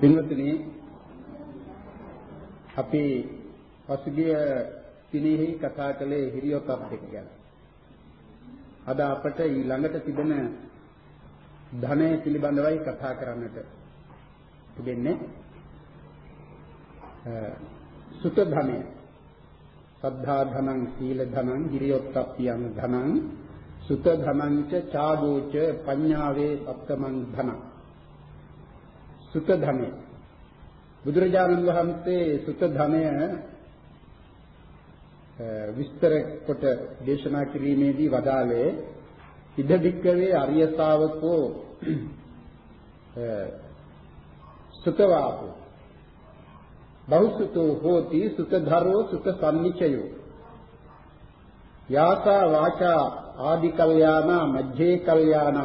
පින්වත්නි අපි පසුගිය දිනෙහි කතා කළේ හිරියොත් දෙක ගැන. අද අපට ඊළඟට තිබෙන ධනය පිළිබඳවයි කතා කරන්නට තිබෙන්නේ. සුත ධනය. සද්ධා ධනං සීල ධනං හිරියොත්ප්පියං ධනං සුත ධනං ච චාගෝච පඤ්ඤාවේ සත්තමං ධනං සුත ධනය බුදුරජාණන් වහන්සේ සුත ධනය විස්තර කොට දේශනා කිරීමේදී වදාළේ ඉද වික්කවේ අරිය ශාවකෝ සුතවාපෝ බෞසුතෝ හෝති සුතධරෝ සුත සම්නිචයෝ යාසා වාචා ආදි කල්යාණ මජ්ජේ කල්යාණ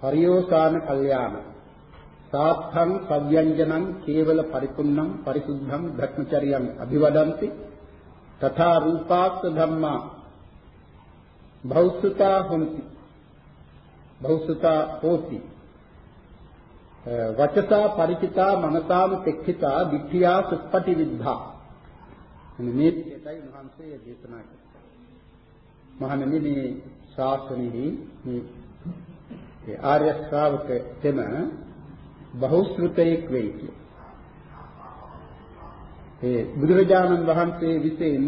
පරියෝසాన කල්යාණ. සාත්තං සව්‍යංජනං කේවල පරිපුන්නම් පරිසුද්ධම් භක්මචරියං අභිවදಂತಿ තථා රූපාස්ස ධම්මා භෞසුතා හොಂತಿ භෞසුතා හෝති වචසා ಪರಿචිතා මනසාම පෙක්ඛිතා විත්‍යා සුප්පටි විද්ධා මේ පිටයයි මහන්සේ දේශනා කළේ මහණෙනි මේ ශාසනයේ මේ ආර්ය ශ්‍රාවක තෙම බහුශෘතයෙක් වෙයි කිය. ඒ බුදුරජාණන් වහන්සේ විසින්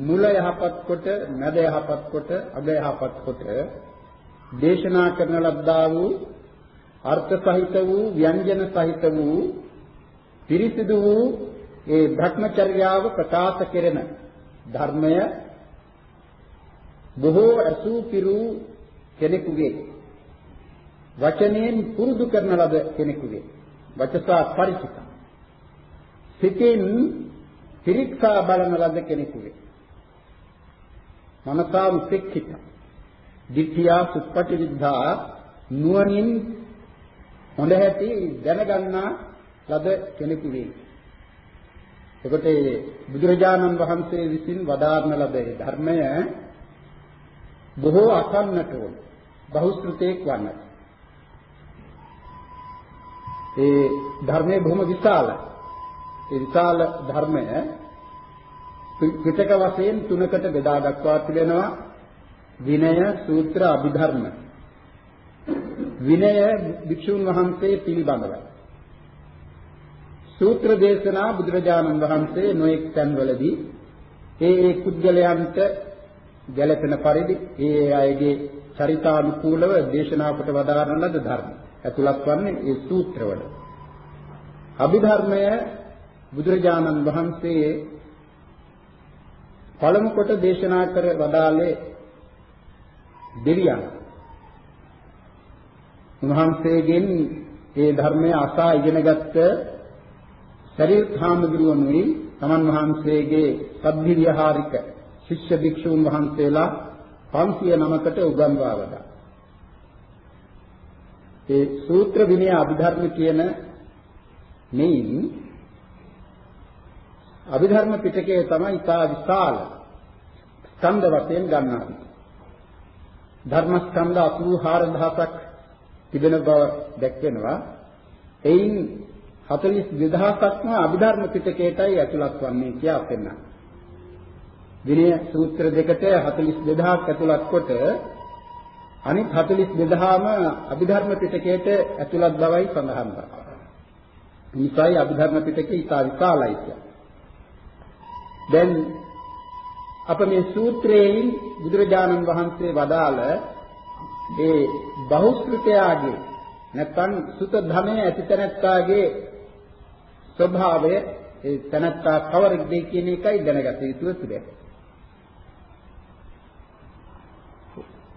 මුල යහපත් කොට, මැද යහපත් කොට, අග යහපත් කොට දේශනා කරන ලද්දා වූ අර්ථ සහිත වූ ව්‍යංජන සහිත වූ පිරිසිදු වූ ඒ භ්‍රමචර්යාව ප්‍රකාශ කෙරෙන ධර්මය බොහෝ අසූ පිරු කෙනෙකුගේ වචනයෙන් පුරුදු කරන ලද කෙනෙකුගේ වචසා පරිචිත. සිතින් පිරික්සා බලන ලද කෙනෙකුගේ. මනසා උපෙක්ඛිත දිට්ඨියා සුප්පටි විද්ධා නුවණින් හොඳ හැටි දැනගන්නා ලද කෙනෙකුගේ. එකොට බුදුරජාණන් වහන්සේ විසින් වදාරන ලද ධර්මය බොහෝ අසන්නට ඕන. බහුශෘතේක් වන්නට. ඒ ධර්මයේ බොහොම විශාලයි. ඒ විශාල ධර්මය පිටක වශයෙන් තුනකට බෙදා දක්වා තිබෙනවා විනය සූත්‍ර අභිධර්ම. විනය භික්ෂුන් වහන්සේ පිළිබඳවයි. සූත්‍ර දේශනා බුදුරජාණන් වහන්සේ නොඑක් තැන්වලදී ඒ ඒ කුජලයන්ට ගැළපෙන පරිදි ඒ අයගේ චරිතානුකූලව දේශනා කොට වදාරන ලද ධර්ම. ඇතුළත් වන්නේ ඒ සූත්‍රවල. අභිධර්මය බුදුරජාණන් වහන්සේ පළමු කොට දේශනා කර වදාළේ දෙවියන්. උන්වහන්සේගෙන් ඒ ධර්මය අසා ඉගෙනගත්ත ශරීර හාමුදුරුවනුයි තමන් වහන්සේගේ සබ්බි විහාරික ශිෂ්‍ය භික්ෂූන් වහන්සේලා 509කට උගන්වා වදා. ඒ සූත්‍ර විනය අභිධර්ම කියන මෙයින් අභිධර්ම පිටකය තමයි ඉතා විශාල ස්කන්ධ වශයෙන් ගන්නවා. ධර්ම ස්කන්ධ 84000ක් තිබෙන බව දැක්වෙනවා. එයින් 42000ක්ම අභිධර්ම පිටකයටයි ඇතුළත් වන්නේ කියලා පෙන්නනවා. විනය සූත්‍ර දෙකට 42000ක් ඇතුළත් කොට අනිත් 42000ම අභිධර්ම පිටකයට ඇතුළත් බවයි සඳහන් කරනවා. නිසයි අභිධර්ම පිටකේ ඉතා විශාලයි කියන්නේ. දැන් අප මේ සූත්‍රයෙන් බුදුරජාණන් වහන්සේ වදාළ ඒ බහුශෘතයාගේ නැත්නම් සුත ධමයේ ඇතිතනත්තාගේ ස්වභාවය ඒ තනත්තා කවරෙක්ද කියන එකයි දැනගත යුතුව තිබෙනවා.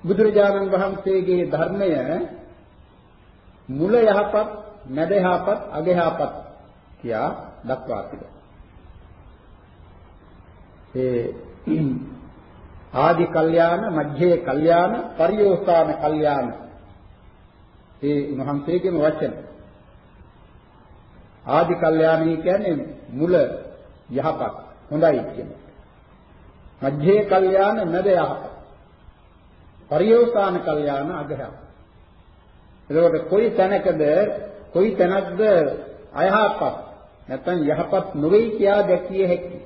බුදුරජාණන් වහන්සේගේ ධර්මය මුල යහපත්, මැද යහපත්, අග යහපත් කියා දක්වා තිබෙනවා. ඒ ආදි කල්යාණ, මධ්‍යේ කල්යාණ, පරියෝසాన කල්යාණ. ඒ උන්වහන්සේගේම වචන. ආදි කල්යාණී කියන්නේ මුල යහපත්, හොඳයි කියන්නේ. මධ්‍යේ කල්යාණ, මැද යහපත්. පරියෝසాన කල්යාණ අගහ. එතකොට කොයි තැනකද කොයි තැනක්ද අයහපත් නැත්නම් යහපත් නොවේ කියා දැකිය හැකි.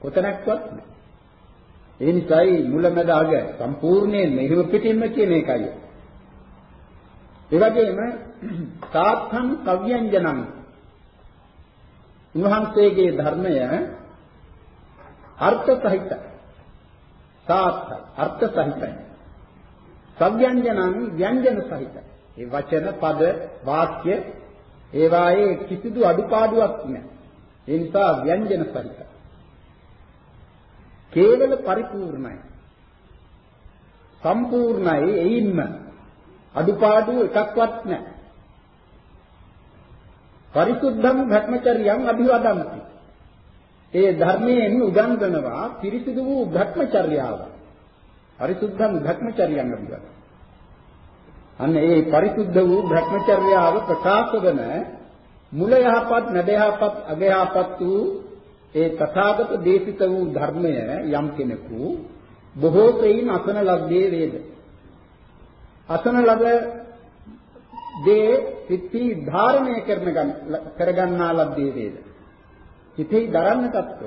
කොතනක්වත් නැහැ. ඒ නිසායි මුලමෙද අග සම්පූර්ණයෙන් මෙහිම පිටින්ම කියන එකයි. ඒ වගේම සාත්ථං කව්‍යංජනං උන්වහන්සේගේ ධර්මය අර්ථ සහිතයි. සාත්ථ අර්ථ සහිතයි. සව්‍යංජනං ව්‍යංජන සහිතයි. ඒ වචන පද වාක්‍ය ඒවායේ කිසිදු අඩුපාඩුවක් නැහැ. ඒ නිසා ව්‍යංජන සහිතයි. කේවල පරිපූර්ණයි. සම්පූර්ණයි එයින්ම අඩුපාඩු එකක්වත් නැහැ. පරිසුද්ධං භ්‍රමචර්යං අභිවදಂತಿ. ඒ ධර්මයෙන් උගන්වනවා පිරිසිදු වූ භ්‍රමචර්යාව. පරිසුද්ධං භ්‍රමචර්යං අභිවදಂತಿ. අන්න ඒ පරිසුද්ධ වූ භ්‍රමචර්යාව ප්‍රකාශ වන මුල යහපත් නැද යහපත් අග යහපත් වූ ඒ තථාගත දේශිත වූ ධර්මය යම් කෙනෙකු බොහෝ සෙයින් අසන ලද්දේ වේද අසන ලද දේ සිත්හි ධාරණය කරන කරගන්නා ලද්දේ වේද හිතෙහි දරන්නටත්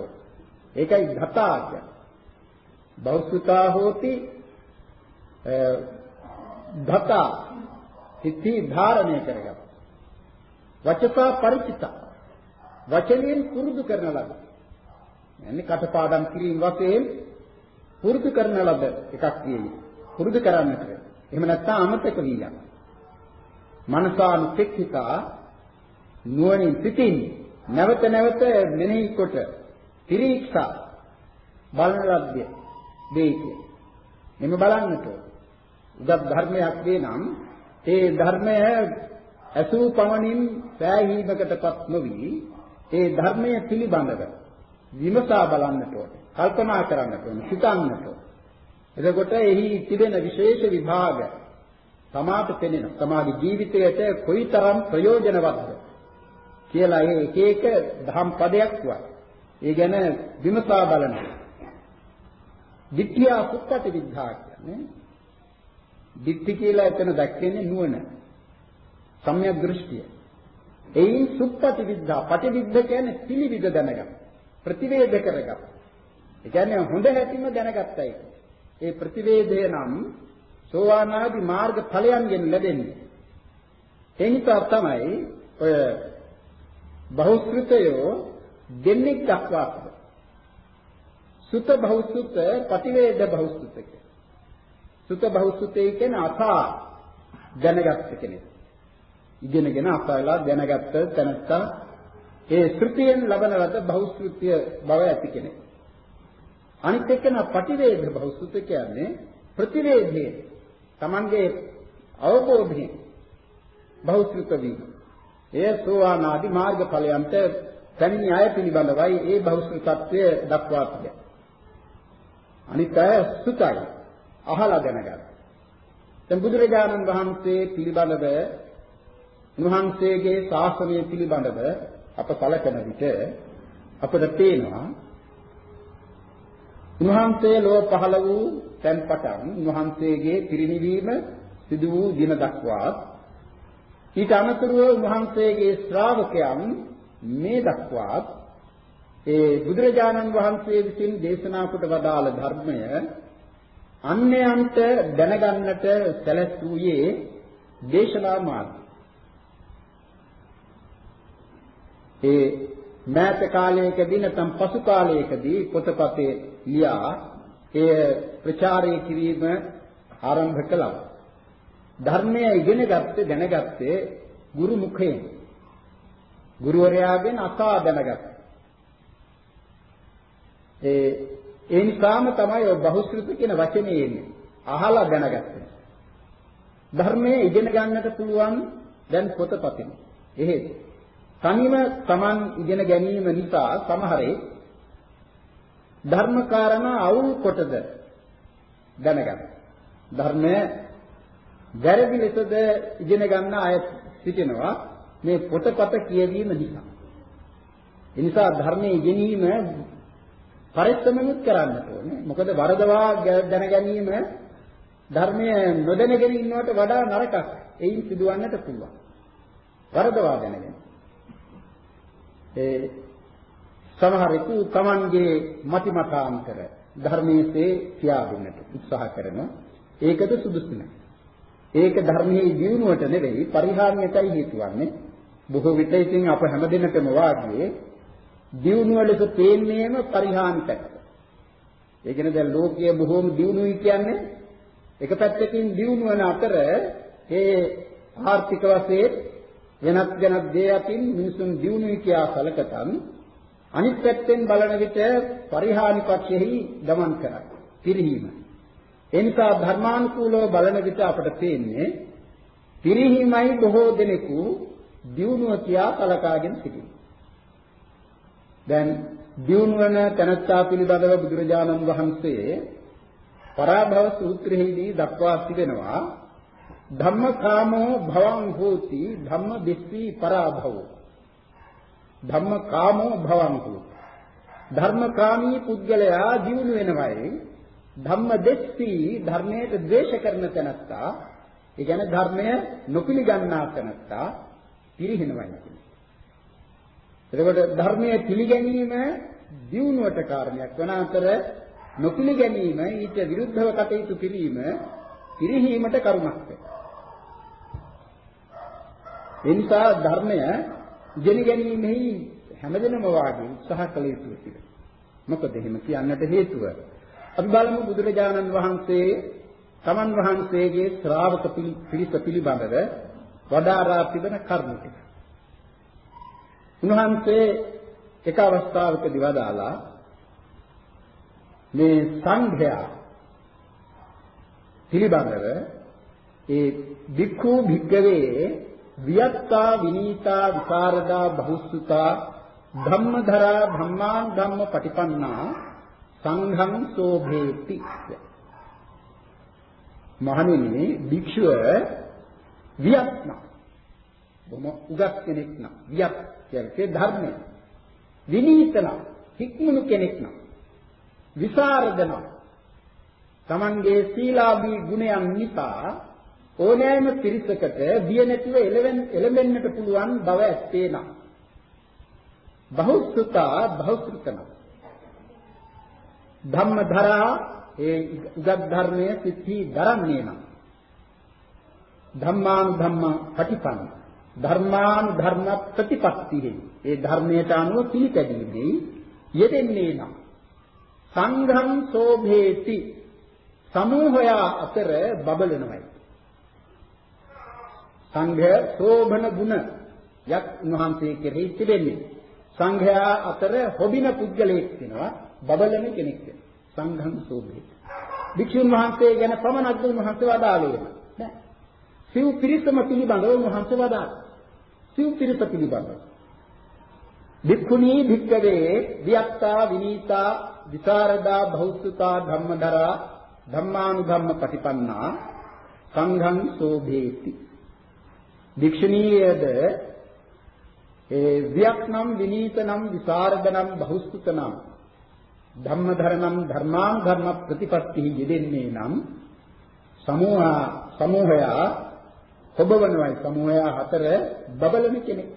ඒකයි ධතා කියන්නේ බෞද්ධතා හෝති ධතා සිත්හි ධාරණය කරගන්න වචසා ಪರಿචිතා වචනයෙන් පුරුදු කරන ලද. යන්නේ කටපාඩම් කිරීම වශයෙන් පුරුදු කරන ලද එකක් කියයි පුරුදු කරන්නට එහෙම නැත්නම් අමතක වී යනවා මනසානුපෙක්ඛිතා නුවණින් සිටින් නැවත නැවත මෙනෙහි කොට පිරීක්ෂා බලන ලද්දේ දෙයික. එමෙ බලන්නට උදත් ධර්මයක් වේ නම් ඒ ධර්මය අසූ පමණින් පෑහීමකටපත් නොවි. ඒ ධර්මය පිළිබඳව විමසා බලන්නට ඕනේ කල්පනා කරන්නට ඕනේ හිතන්නට ඕනේ. එතකොට එහි තිබෙන විශේෂ විභාග තමාට පෙනෙන තමාගේ ජීවිතයට කොයිතරම් ප්‍රයෝජනවත්ද? කියලා ඒ එක එක දහම් පදයක් වා. ඒ ගැන විමසා බලනවා. ditthya suppati viddha කියන්නේ ditthi කියලා එතන දැක්කන්නේ නුවණ. සම්‍යක් දෘෂ්ටිය. එයින් සුප්පති විද්දා පටිවිද්ද කියන්නේ පිළිවිද දැනගන්න. ප්‍රතිවේද කරගන්න. ඒ කියන්නේ හොඳ හැටිම දැනගත්තයි. ඒ ප්‍රතිවේදය නම් සෝවාන් ආදී මාර්ග ඵලයන්ගෙන් ලැබෙන්නේ. ඒ නිසා තමයි ඔය බහුශෘතයෝ දෙන්නෙක් දක්වා සුත බහුශෘත ප්‍රතිවේද බහුශෘත සුත බහුශෘතේ කියන්නේ අසා දැනගත්ත කෙනෙක්. ඉගෙනගෙන අසාලා දැනගත්ත තැනත්තා ඒ ශ්‍රුතියෙන් ලබන ලද බහුශෘතිය බව ඇති කෙනෙක්. අනිත් එක්කන ප්‍රතිවේද බහුශෘත කියන්නේ ප්‍රතිවේධයේ Tamange අවබෝධයෙන් බහුශෘත වීම. ඒ සෝවාන් ආදී මාර්ගඵලයන්ට පැමිණි අය පිළිබඳවයි ඒ බහුශෘතත්වය දක්වා තිබෙන්නේ. අනිත් අය සුතයි අහලා දැනගන්න. දැන් බුදුරජාණන් වහන්සේ පිළිබඳව උන්වහන්සේගේ ශාසනය පිළිබඳව අප සැලකන විට අපට පේනවා උන්වහන්සේ ලෝ පහළ වූ තැන් පටන් උන්වහන්සේගේ පිරිනිවීම සිදු වූ දින දක්වා ඊට අනතුරුව උන්වහන්සේගේ ශ්‍රාවකයන් මේ දක්වා ඒ බුදුරජාණන් වහන්සේ විසින් දේශනා කොට වදාළ ධර්මය අන්‍යයන්ට දැනගන්නට සැලැස්වූයේ දේශනා මාර්ගය. ඒ මෑත කාලයකදී නැත්නම් පසු කාලයකදී පොතපතේ ලියා එය ප්‍රචාරය කිරීම ආරම්භ කළා. ධර්මය ඉගෙන ගත්තේ දැනගත්තේ ගුරු මුඛයෙන්. ගුරුවරයාගෙන් අසා දැනගත්තා. ඒ ඒ නිසාම තමයි ඔය බහුශෘත කියන වචනේ එන්නේ. අහලා දැනගත්තේ. ධර්මයේ ඉගෙන ගන්නට පුළුවන් දැන් පොතපතින්. එහෙත් තනිව Taman ඉගෙන ගැනීම නිසා සමහරේ ධර්මකාරණා අවුල් කොටද දැනගන්න. ධර්මය වැරදි ලෙසද ඉගෙන ගන්න අය සිටිනවා මේ පොතපත කියවීම නිසා. ඒ නිසා ධර්මයේ ඉගෙනීම පරිස්සමෙත් කරන්නට ඕනේ. මොකද වරදවා දැන ගැනීම ධර්මය නොදැනගෙන ඉන්නවට වඩා නරකක්. එයින් සිදුවන්නට පුළුවන්. වරදවා දැනගෙන. ඒ සමහරෙකු Tamanගේ මති මතාන්තර ධර්මයේසේ කියා දෙන්නට උත්සාහ කරනවා. ඒකද සුදුසු නැහැ. ඒක ධර්මයේ දියුණුවට නෙවෙයි පරිහානියටයි හේතු වන්නේ. බොහෝ විට ඉතින් අප හැමදෙනාටම වාගේ දියුණුව ලෙස පේන්නේම පරිහානි පැත්ත. ඒ කියන්නේ දැන් ලෝකයේ බොහෝම දියුණුවයි කියන්නේ එක පැත්තකින් දියුණු වන අතර ඒ ආර්ථික වශයෙන් වෙනත් වෙනත් දේ අතින් මිනිසුන් දියුණුවයි කියා සැලකතන් අනිත් පැත්තෙන් බලන විට පරිහානි පක්ෂෙහි ගමන් කරයි. පිරිහීම. ඒ නිසා ධර්මානුකූලව බලන විට අපට පේන්නේ පිරිහීමයි බොහෝ දෙනෙකු දියුණුව කියා සලකාගෙන සිටිනවා. දැන් දියුණුවන තනත්තා පිළිබඳව බුදුරජාණන් වහන්සේ පරාභව සූත්‍රයේදී දක්වා තිබෙනවා ධම්මකාමෝ භවං හෝති ධම්ම දිස්සී පරාභවෝ. ධම්මකාමෝ භවං හෝති. ධර්මකාමී පුද්ගලයා දියුණු වෙනවයි. ධම්ම දෙස්සී ධර්මයට ද්වේෂ කරන තැනත්තා. ඒ කියන්නේ ධර්මය නොපිළිගන්නා තැනත්තා. පිරිහිනවයි කියන්නේ. එතකොට ධර්මයේ පිළිගැනීම දියුණුවට කාරණයක්. වන අතර නොපිළිගැනීම ඊට විරුද්ධව කටයුතු කිරීම පිරිහීමට කරුණක් ඒ නිසා ධර්මය ගෙන ගැනීමෙහි හැමදෙනම වාගේ උත්සාහ කළ යුතුයි කියලා. මොකද එහෙම කියන්නට හේතුව අපි බලමු බුදුරජාණන් වහන්සේ තමන් වහන්සේගේ ශ්‍රාවක පිරිස පිළිබඳව වදාරා තිබෙන කරුණු ටික. උන්වහන්සේ එක අවස්ථාවකදී වදාලා මේ සංඝයා පිළිබඳව ඒ වික්ඛු භික්කවේ වියත්තා විනීතා විසරදා බහුසුතා ධම්මධරා ධම්මාන් ධම්ම පටිපන්නා සංඝං සෝභේති. මහණෙනි භික්ෂුව වියත්නා. බොම උගත් කෙනෙක් නම් වියත් කියන්නේ ධර්මය. විනීතන හික්මුණු කෙනෙක් නම් විසරදන තමන්ගේ සීලාභී ගුණයන් නිසා ඕනෑම පිරිසකට බිය නැතිව එළඹෙන්නට පුළුවන් බව ඇත්තේ නම්. බහුසුතා බහුසුතන ධම්මධරා ඒ උගත් ධර්මයේ සිත්හි දරන්නේ නම් ධම්මාන් ධම්ම පටිපන්න. ධර්මාන් ධර්ම ප්‍රතිපත්තියේ ඒ ධර්මයට අනුව පිළිපැදීමේ යෙදෙන්නේ නම්. සංඝං සෝභේති. සමූහය අතර බබලනවයි. සංඝ සෝභන ගුණ යක් උන්වහන්සේ කෙරෙහි තිබෙන්නේ. සංඝයා අතර හොබින පුද්ගලයෙක් වෙනවා. බබලන කෙනෙක්. වෙනවා සංඝං සෝභේති භික්ෂුන් වහන්සේ ගැන පමණක්ද උන්වහන්සේ වදාළේ නෑ සිව් පිරිසම පිළිබඳව උන්වහන්සේ වදාළා. සිව් පිරිස පිළිබඳව. භික්ඛුනී භික්ඛවේ වියත්තා විනීතා විසරදා බෞද්ධතා ධම්මදරා ධම්මානුධම්ම පටිපන්නා සංඝං සෝභේති භික්ෂුණීයද ඒ වියක්නම් විනීතනම් විසරදනම් බෞද්ධතනම් ධම්මධරණම් ධර්මාන් ධර්ම ප්‍රතිපත්ති යෙදෙන්නේ නම් සමූහ සමූහයා ඔබවනවයි සමූහයා හතර බබලන කෙනෙක්.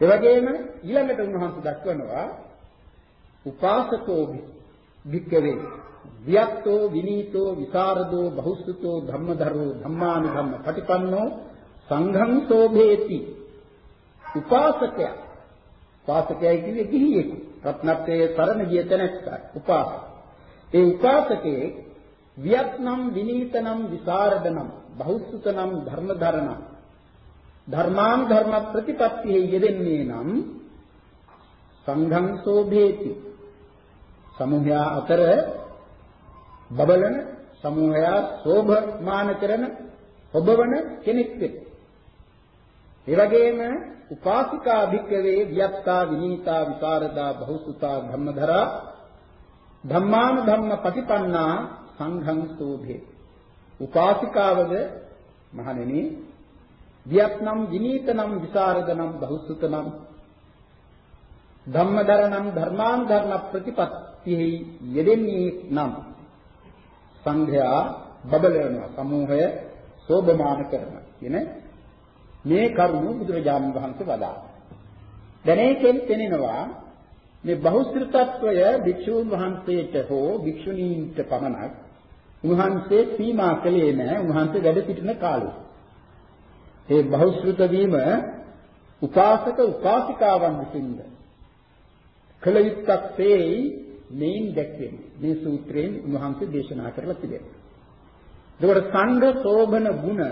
ඒ වගේම ඊළඟට උන්වහන්සේ දක්වනවා උපාසකෝ භික්කවේ වියක්තෝ විනීතෝ විසරදෝ බහුසුතෝ ධම්මදරෝ ධම්මානුධම්ම පටිපන්නෝ සංඝං සෝභේති. උපාසකයා උපාසකයයි කියන්නේ ගිහියෙකු. රත්නත්‍රයේ සරණ ගිය තැනැත්තා උපාසක. ඒ උපාසකේ වියත්නම් විනීතනම් විසරදනම් බහුසුතනම් ධර්මධරණම් ධර්මාන් ධර්ම ප්‍රතිපත්තියේ යෙදෙන්නේ නම් සංඝං සෝභේති. සමුහයා අතර බබලන සමුහයා සෝභමාන කරන ඔබවන කෙනෙක් වේ. ඒ වගේම උපාසිකා භික්කවේ වියත්තා විනීතා විසරදා බහුසුතා ධම්මධරා ධම්මාන ධම්ම පටිපන්නා සංඝං සෝභේ. උපාසිකාවද මහණෙනි වියත්නම් විනීතනම් විසරදනම් බහුසුතනම් ධම්මදරණම් ධර්මාන් ධර්ම ප්‍රතිපත්තිෙහි යෙදෙන්නේ නම් සංඝයා බබලනවා සමූහය සෝභමාන කරන කියන මේ කරුණු බුදුරජාණන් වහන්සේ වදාළා. දැන් ඒකෙන් පෙනෙනවා මේ බහුශ්‍රතත්වය භික්ෂුන් වහන්සේට හෝ භික්ෂුණීන්ට පමණක් උන්වහන්සේ සීමා කළේ නැහැ උන්වහන්සේ වැඩ සිටින කාලේ. ඒ බහුශ්‍රත වීම උපාසක උපාසිකාවන් විසින්ද කළ යුත්තක් තේයි මේන් දැක්වෙන්නේ. මේ සූත්‍රයෙන් උන්වහන්සේ දේශනා කරලා තිබෙනවා. ඒකට සංඝ සෝභන ගුණ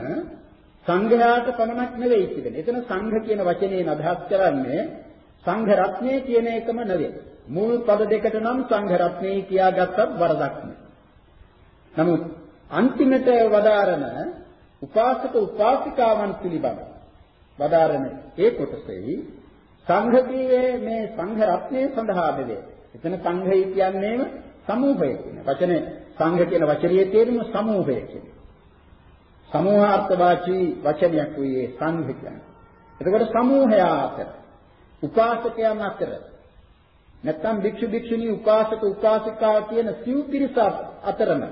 සංඝයාට පමණක් නෙවෙයි තිබෙන්නේ. එතන සංඝ කියන වචනයෙන් අදහස් කරන්නේ සංඝ රත්නය කියන එකම නෙවෙයි. මුල් පද දෙකට නම් සංඝ රත්නය කියාගත්තත් වරදක් නෑ. නමුත් අන්තිමට වදාරන උපාසක උපාසිකාවන් පිළිබඳ වදාරන ඒ කොටසෙහි සංඝ කීවේ මේ සංඝ රත්නය සඳහා දෙවේ. එතන සංඝය කියන්නේම සමූහය කියන වචනේ සංඝ කියන වචනේ තේරුම සමූහය කියන. සමූහාර්ථවාචී වචනයක් වූයේ සංඝ කියන්නේ. එතකොට සමූහය අතර උපාසකයන් අතර නැත්නම් භික්ෂු භික්ෂුණී උපාසක උපාසිකා කියන සිව් පිරිස අතරම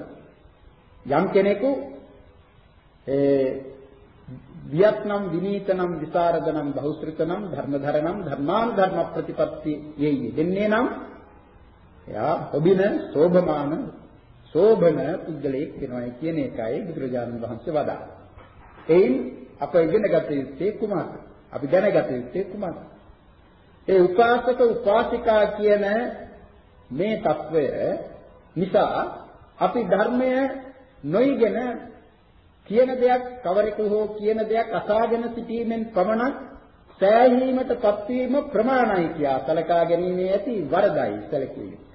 යම් කෙනෙකු ඒ වියත්නම් විනීතනම් විසරදනම් බහුශ්‍රිතනම් ධර්මධරනම් ධර්මානුධර්ම ප්‍රතිපත්ති යෙයි දෙන්නේ නම් එයා ඔබින සෝභමාන සෝභන පුද්ගලයෙක් වෙනවයි කියන එකයි බුදුරජාණන් වහන්සේ වදාළේ. එයින් අප ඉගෙනගත යුත්තේ කුමක්ද? අපි දැනගත යුත්තේ කුමක්ද? ඒ උපාසක උපාසිකා කියන මේ తত্ত্বය නිසා අපි ධර්මය නොයිගෙන කියන දෙයක් කවරෙකු හෝ කියන දෙයක් අසාගෙන සිටීමෙන් පමණක් සෑහීමටපත් වීම ප්‍රමාණයි කියා සැලකා ගැනීම ඇති වරදයි සැලකීම.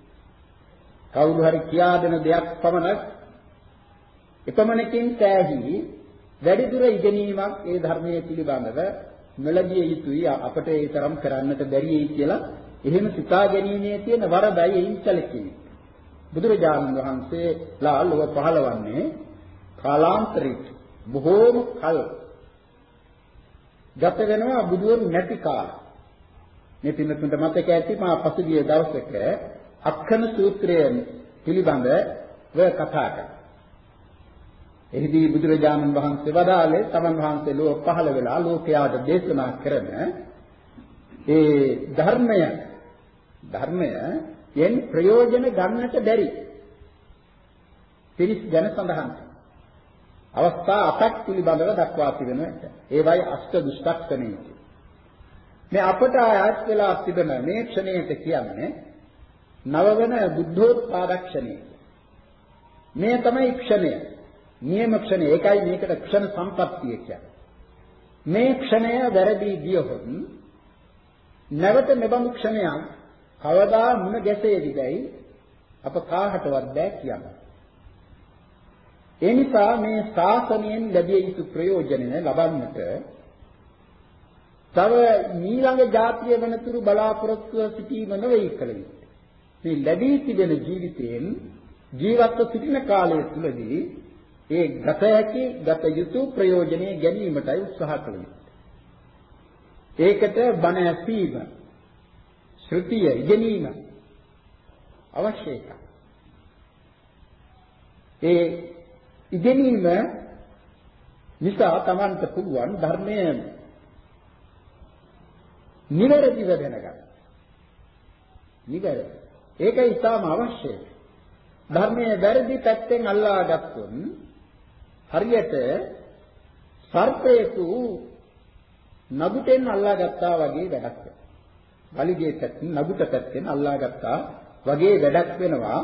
කවුරු හරි කියා දෙන දෙයක් පමණක් එපමණකින් සෑහි වැඩි දුර ඉගෙනීමක් ඒ ධර්මයේ පිළිබඳව නොලැබිය යුතුයි අපට ඒ තරම් කරන්නට බැරියි කියලා එහෙම සිතා ගැනීමේ තියෙන වරදයි එයින් සැලකීම. බුදුරජාණන් වහන්සේ ලා ලොව පහළවන්නේ කාලාන්තරයට බොහෝම කල් ගත වෙනවා බුදුවරු නැති කාල. මේ පින්නතුන්ට මතක ඇති මා පසුගිය දවසක අක්ඛන සූත්‍රය පිළිබඳව කතා කළා. එහිදී බුදුරජාණන් වහන්සේ වදාළේ තමන් වහන්සේ ලෝක පහළ වෙලා ලෝකයාට දේශනා කරන ඒ ධර්මය ධර්මය යෙන් ප්‍රයෝජන ගන්නට බැරි පිරිස් ගැන සඳහන් අවස්ථා අටක් පිළිබඳව දක්වා තිබෙනවා. ඒවයි අෂ්ට දුෂ්ටක්ෂණය. මේ අපට ආයත් වෙලා තිබෙන මේ ක්ෂණයට කියන්නේ නවවන බුද්ධෝත්පාදක්ෂණය. මේ තමයි ක්ෂණය. නියම ක්ෂණය. ඒකයි මේකට ක්ෂණ සම්පත්තිය කියන්නේ. මේ ක්ෂණය වැරදි ගියොත් නැවත මෙබඳු ක්ෂණයක් කවදා මුණ ගැසේවිදයි අප කාහටවත් බෑ කියන්න. ඒ නිසා මේ ශාසනයෙන් ලැබිය යුතු ප්‍රයෝජනය ලබන්නට තව ඊළඟ જાතිය වෙනතුරු බලාපොරොත්තු සිටීම නෙවෙයි කල යුත්තේ. මේ ලැබී තිබෙන ජීවිතයෙන් ජීවත්ව සිටින කාලය තුලදී ඒ ගත හැකි ගත යුතු ප්‍රයෝජනෙ ගැනීමටයි උත්සාහ කළ යුත්තේ. ඒකට බණ ඇසීම, ශ්‍රුතිය ඉගෙනීම අවශ්‍ය එකක්. ඒ ඉගෙනීම නිසා Tamanට පුළුවන් ධර්මය නිවැරදිව දැනගන්න. නිවැරදි. ඒක ඊටාම අවශ්‍යයි. ධර්මයේ වැරදි පැත්තෙන් අල්ලා ගත්තොත් හරියට සර්පයෙකු නබුටෙන් අල්ලා ගත්තා වගේ වැඩක් වෙනවා. වලිගේ පැත්තෙන් නබුට පැත්තෙන් අල්ලා ගත්තා වගේ වැඩක් වෙනවා.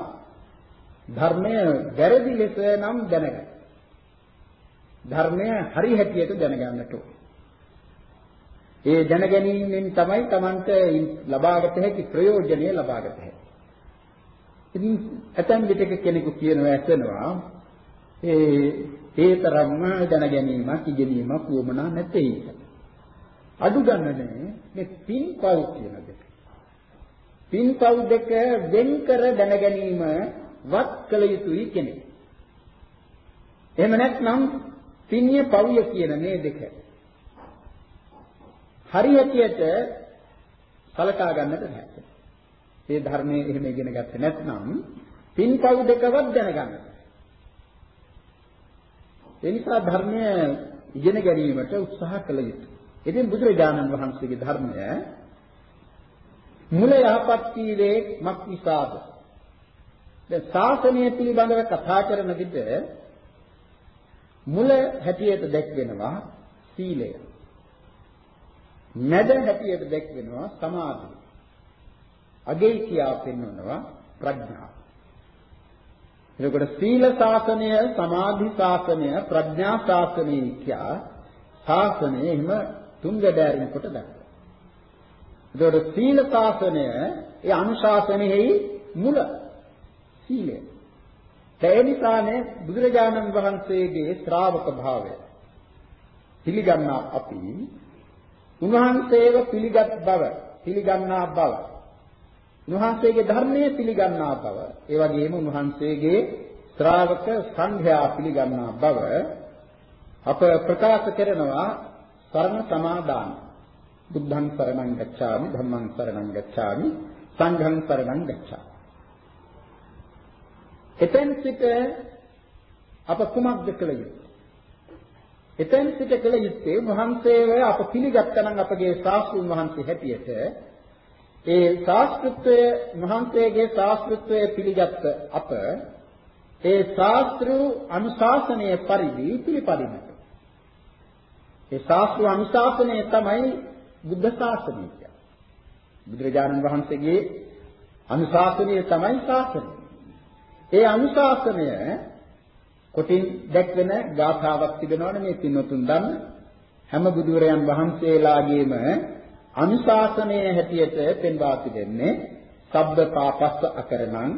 ධර්මය වැරදි ලෙස නම් දැනගන්න. ධර්මය හරි හැටියට දැනගන්නට ඕනේ. ඒ දැනගැනීමෙන් තමයි Tamanට ලබාගත හැකි ප්‍රයෝජනය ලබාගත හැකි. ඉතින් ඇතැම් විටක කෙනෙකු කියනවා ඇසෙනවා ඒ ඒ තරම්ම දැනගැනීමක් ඉගෙනීමක් වුමනා නැtei. අඩු ගන්නනේ මේ පින්පව් කියන දෙක. පින්පව් දෙක වෙන් කර දැනගැනීම වත් කළ යුතුයි කෙනෙක්. එහෙම නැත්නම් පින්ය පව්ය කියන මේ දෙක හරියටියට සලකා ගන්නට නැහැ. ඒ ධර්මයේ එහෙම ඉගෙන ගත්තේ නැත්නම් පින්පව් දෙකවත් දැනගන්න. ඒ නිසා ධර්මය ඉගෙන ගැනීමට උත්සාහ කළ යුතුයි. ඉතින් බුදුරජාණන් වහන්සේගේ ධර්මය මුල යහපත් කීවේ මක් නිසාද? දැන් ශාසනය පිළිබඳව කතා කරන විට මුල හැටියට දැක්වෙනවා සීලය. මැද හැටියට දැක්වෙනවා සමාධිය. අගේ කියා පෙන්වනවා ප්‍රඥාව. එතකොට සීල ශාසනය, සමාධි ශාසනය, ප්‍රඥා ශාසනය කියා ශාසනය එහෙම තුන් ගැඩෑරින් කොට දක්වනවා. එතකොට සීල ශාසනය ඒ අනුශාසනයෙහි මුල සීලය. ඒ නිසානේ බුදුරජාණන් වහන්සේගේ ශ්‍රාවක භාවය පිළිගන්නා අපි උන්වහන්සේව පිළිගත් බව පිළිගන්නා බව උන්වහන්සේගේ ධර්මයේ පිළිගන්නා බව ඒ වගේම උන්වහන්සේගේ ශ්‍රාවක සංඝයා පිළිගන්නා බව අප ප්‍රකාශ කරනවා සරණ සමාදාන. බුද්ධං සරණං ගච්ඡාමි ධම්මං සරණං ගච්ඡාමි සංඝං සරණං ගච්ඡාමි. එතෙන් සිට අප කුමක්ද කළ යුත්තේ? එතෙන් සිට කළ යුත්තේ වහන්සේව අප පිළිගත්තා නම් අපගේ ශාස්ත්‍රුන් වහන්සේ හැටියට ඒ ශාස්ත්‍රත්වය මහන්සේගේ ශාස්ත්‍රත්වය පිළිගත් අප ඒ ශාස්ත්‍රු අනුශාසනයේ පරිදි පිළිපදින්නට. ඒ ශාස්ත්‍රු අනුශාසනය තමයි බුද්ධ ශාසනය කියන්නේ. බුදුරජාණන් වහන්සේගේ අනුශාසනය තමයි ශාසනය. ඒ අනුශාසනය කොටින් දැක්වෙන ගාථාවක් තිබෙනවනේ මේ පින්වතුන් දන්න හැම බුදුරයන් වහන්සේලාගේම අනුශාසනයේ හැටියට පෙන්වා තිබෙන්නේ සබ්බ පාපස්ස අකරණං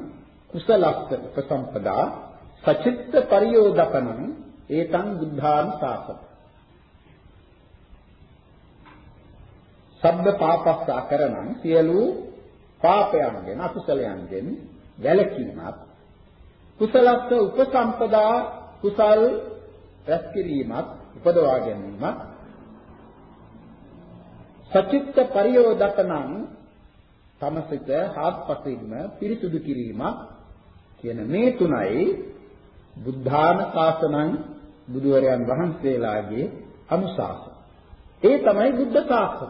කුසලස්ස උපසම්පදා සචිත්ත පරියෝදපනං ඒතං බුද්ධානුශාසන සබ්බ පාපස්ස අකරණං සියලු පාපයන්ගෙන් අකුසලයන්ගෙන් වැළකීමත් කුසලස්ස උපසම්පදා කුසල් රැස් කිරීමත් උපදවා ගැනීමත් සචිත්ත පරියෝදකණං තමසිත හාත්පසින්ම පිරිසුදු කිරීමක් කියන මේ තුනයි බුද්ධාන ශාසනං බුදුවරයන් වහන්සේලාගේ අනුශාසන. ඒ තමයි බුද්ධ ශාසනය.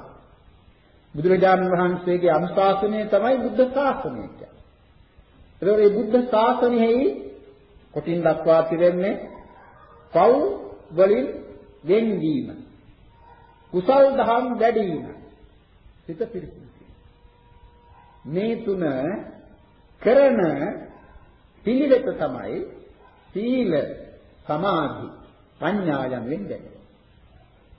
බුදුරජාණන් වහන්සේගේ අනුශාසනය තමයි බුද්ධ ශාසනය කියන්නේ. ඒතකොට මේ බුද්ධ ශාසනයෙහි කොටින් දක්වා තිබෙන්නේ පව් වලින් වෙන්වීම. කුසල් දහම් වැඩි වීම. සිත පිරිසිදු මේ තුන කරන පිළිවෙත තමයි සීල සමාධි ප්‍රඥා යනුවෙන් දැක්වෙන්නේ.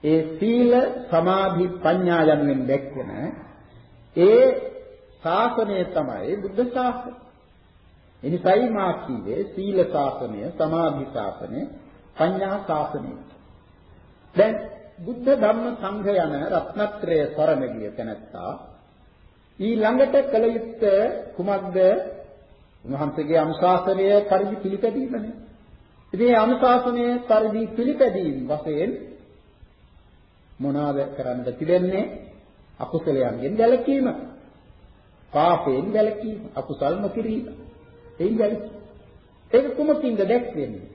ඒ සීල සමාධි ප්‍රඥා යනුවෙන් දැක්වෙන ඒ ශාසනය තමයි බුද්ධ ශාසනය. එනිසයි මා කීවේ සීල ශාසනය, සමාධි ශාසනය, ප්‍රඥා ශාසනය. දැන් බුද්ධ ධම්ම සංඝ යන රත්නත්‍රය සරණ ගිය තැනැත්තා ඊළඟට කළ යුත්තේ කුමක්ද? උන්වහන්සේගේ අනුශාසනය පරිදි පිළිපැදීමනේ. ඉතින් මේ අනුශාසනය පරිදි පිළිපැදීම වශයෙන් මොනවාද කරන්නද තිබෙන්නේ? අකුසලයන්ගෙන් වැළකීම. පාපයෙන් වැළකීම, අකුසල් නොකිරීම. එයින් වැළකීම. ඒක කුමකින්ද දැක්වෙන්නේ?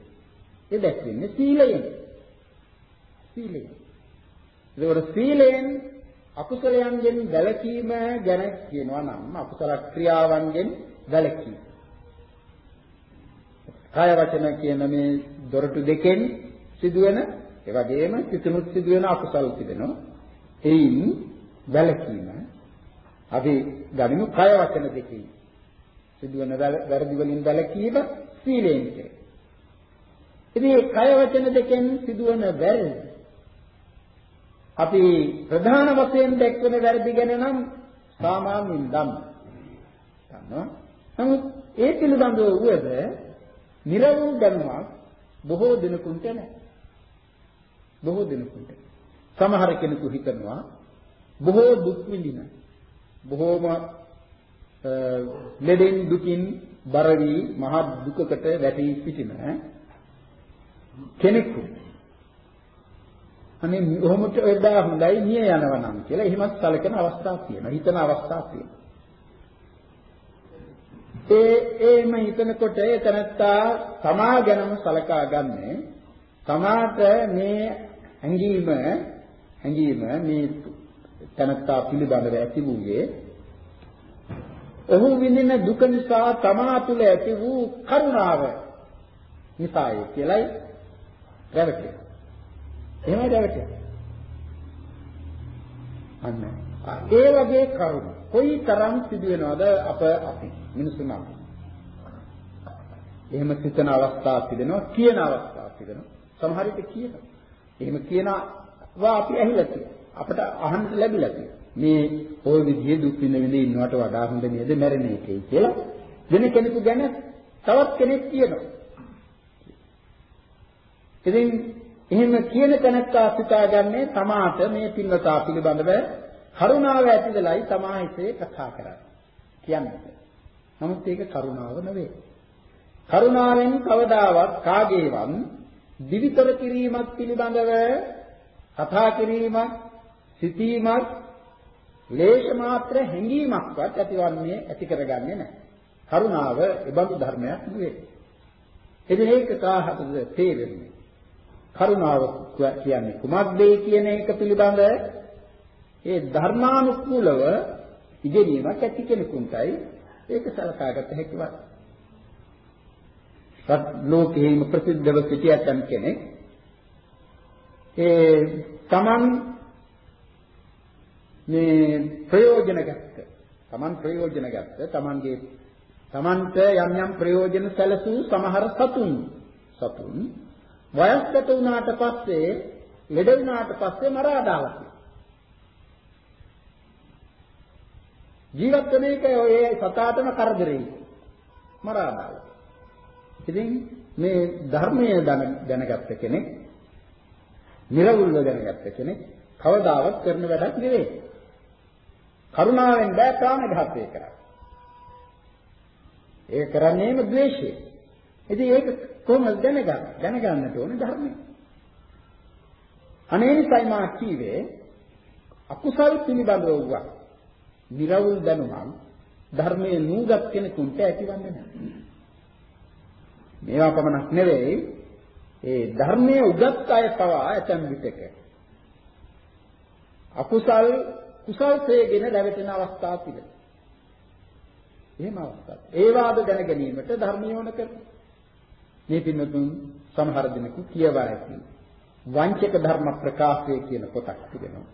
ඒ දැක්වෙන්නේ සීලයෙන්. සීලයෙන්. ඒකට සීලයෙන් අකුසලයන්ගෙන් වැළකීම ගැන කියනවා නම් අකුසල ක්‍රියාවන්ගෙන් වැළකීම. කාය වචන කියන මේ දොරටු දෙකෙන් සිදුවෙන ඒ වගේම සිතනුත් සිදුවෙන අකුසල් තිබෙනවා. එයින් වැළකීම අපි ගනිමු කාය වචන දෙකේ සිදුවෙන වැරදි වලින් වැළකීම සීලයෙන් කෙරේ. ඉතින් මේ කාය වචන දෙකෙන් සිදුවන වැරදි අපි ප්‍රධාන වශයෙන් දැක්වෙන වැරදි ගැන නම් සාමාන්‍යයෙන් දන්න. දන්නවා. නමුත් ඒ පිළිබඳව වුවද නිර්වෘල් දැනුමක් බොහෝ දිනකුන්ට නැහැ. බොහෝ දිනකුන්ට. සමහර කෙනෙකු හිතනවා බොහෝ දුක් විඳින බොහෝම ලෙඩෙන් දුකින් බර වී මහත් දුකකට වැටී සිටින කෙනෙකු අනේ කොහොමද එදා හොඳයි මිය යනවා නම් කියලා එහෙමත් සැලකෙන අවස්ථාවක් තියෙනවා. හිතන අවස්ථාවක් තියෙනවා. ඒ ඒම හිතනකොට ඒ තනත්තා තමා ගැනම සලකා ගන්නේ තමාට මේ හැඟීම හැඟීම මේ තනත්තා පිළිබඳව ඇති වූයේ ඔහු විඳින දුක නිසා තමා තුළ ඇති වූ කරුණාව නිසායි කියලයි රැවටේ. එහෙමයි රැවටේ. අන්න ඒ වගේ කරුණ කොයි තරම් සිදු වෙනවද අප අපි මිනිසුන් අපි. එහෙම සිතන අවස්ථාවක් තිබෙනවා කියන අවස්ථාවක් තිබෙනවා. සමහර විට කියනවා. එහෙම කියනවා අපි ඇහිලා තියෙනවා. අපට අහන්න ලැබිලා තියෙනවා. මේ ওই විදිහේ දුක් විඳ විඳ ඉන්නවට වඩා හොඳ නේද මැරෙන එකයි කියලා වෙන කෙනෙකු ගැන තවත් කෙනෙක් කියනවා. ඉතින් එහෙම කියන තැනත්තා සිතාගන්නේ තමාට මේ පින්වතා පිළිබඳව කරුණාව ඇතිදලයි තමා හිතේ කතා කරන්නේ. කියන්නේ. නමුත් ඒක කරුණාව නෙවෙයි. කරුණාවෙන් කවදාවත් කාගේවත් දිවිතර කිරීමක් පිළිබඳව කතා කිරීමක් සිතීමක් ලේෂ මාත්‍ර හැඟීමක්වත් ඇතිවන්නේ ඇති කරගන්නේ නැහැ. කරුණාව ඒබඳු ධර්මයක් නෙවෙයි. එදින ඒක කාහටද තේරෙන්නේ? කරුණාව කියන්නේ කුමක්ද කියන එක පිළිබඳ ඒ ධර්මානුකූලව ඉගෙනීමක් ඇති කෙනෙකුටයි ඒක සලකාගත හැකියි. ලෝකෙහිම ප්‍රසිද්ධව සිටියන් කෙනෙක් ඒ තමන් මේ ප්‍රයෝජන ගත්ත තමන් ප්‍රයෝජන ගත්ත තමන්ගේ තමන්ට යම් යම් ප්‍රයෝජන සැලසූ සමහර සතුන් සතුන් වයස්ගත වුණාට පස්සේ ලෙඩ වුණාට පස්සේ මරා දාලා ජීවත් වෙන එක ඔය සතාටම කරදරේ මරා දාලා ඉතින් මේ ධර්මයේ දැනගත්ත කෙනෙක් නිර්වුල්ව දැනගත්ත කෙනෙක් කවදාවත් කරන වැඩක් නෙවෙයි. කරුණාවෙන් බෑ ප්‍රාණඝාතය කරන්නේ. ඒක කරන්නේම ද්වේෂය. ඉතින් ඒක කොහොමද දැනගන්නේ? දැනගන්නට ඕනේ ධර්මය. අනේ නිසයි මා කීවේ අකුසල් පිළිබඳව වුණා. නිර්වුල් දැනුමක් ධර්මයේ නූගත් කෙනෙකුට ඇතිවන්නේ නැහැ. මේවා පමණක් නෙවෙයි ඒ ධර්මයේ උගත් අය පවා ඇතන් විටක අකුසල් කුසල්සේගෙන ලැබෙන අවස්ථා තිබෙනවා. එහෙම අවස්ථා. ඒ වාද දැන ගැනීමට ධර්මියෝන කරනවා. මේ පින්නතුන් සමහර දිනක කියවා ඇති. වංචක ධර්ම ප්‍රකාශය කියන පොතක් තිබෙනවා.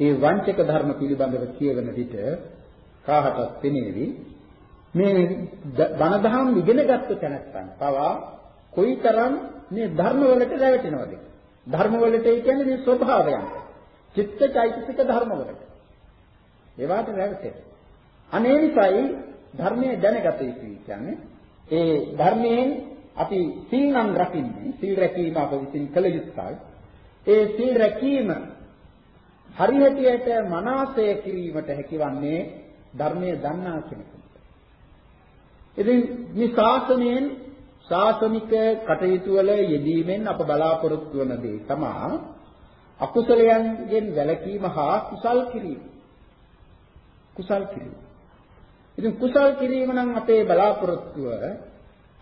ඒ වංචක ධර්ම පිළිබඳව කියවන විට කාහටත් පෙනේවි මේ බණ දහම් ඉගෙන ගත්ත තැනැත්තන් පවා කොයිතරම් මේ ධර්ම වලට රැවටෙනවද? ධර්ම වලට ඒ කියන්නේ මේ ස්වභාවයන් චිත්ත චෛතසික ධර්ම වලට ඒවාට රැවටෙන. අනේ නිසායි ධර්මයේ දැනගත යුතුයි කියන්නේ ඒ ධර්මයෙන් අපි සීල් නම් රකින්නේ සීල් රැකීම අප විසින් කළ යුතුයි ඒ සීල් රැකීම හරියටියට මනසය කිරීමට හැකිවන්නේ ධර්මයේ දන්නා කෙනෙකු ඉතින් මේ ශාසනයෙන් ශාසනික කටයුතු වල යෙදීමෙන් අප බලාපොරොත්තු වන දේ තමයි අකුසලයන්ගෙන් වැළකීම හා කුසල් කිරීම. කුසල් කිරීම. ඉතින් කුසල් කිරීම නම් අපේ බලාපොරොත්තුව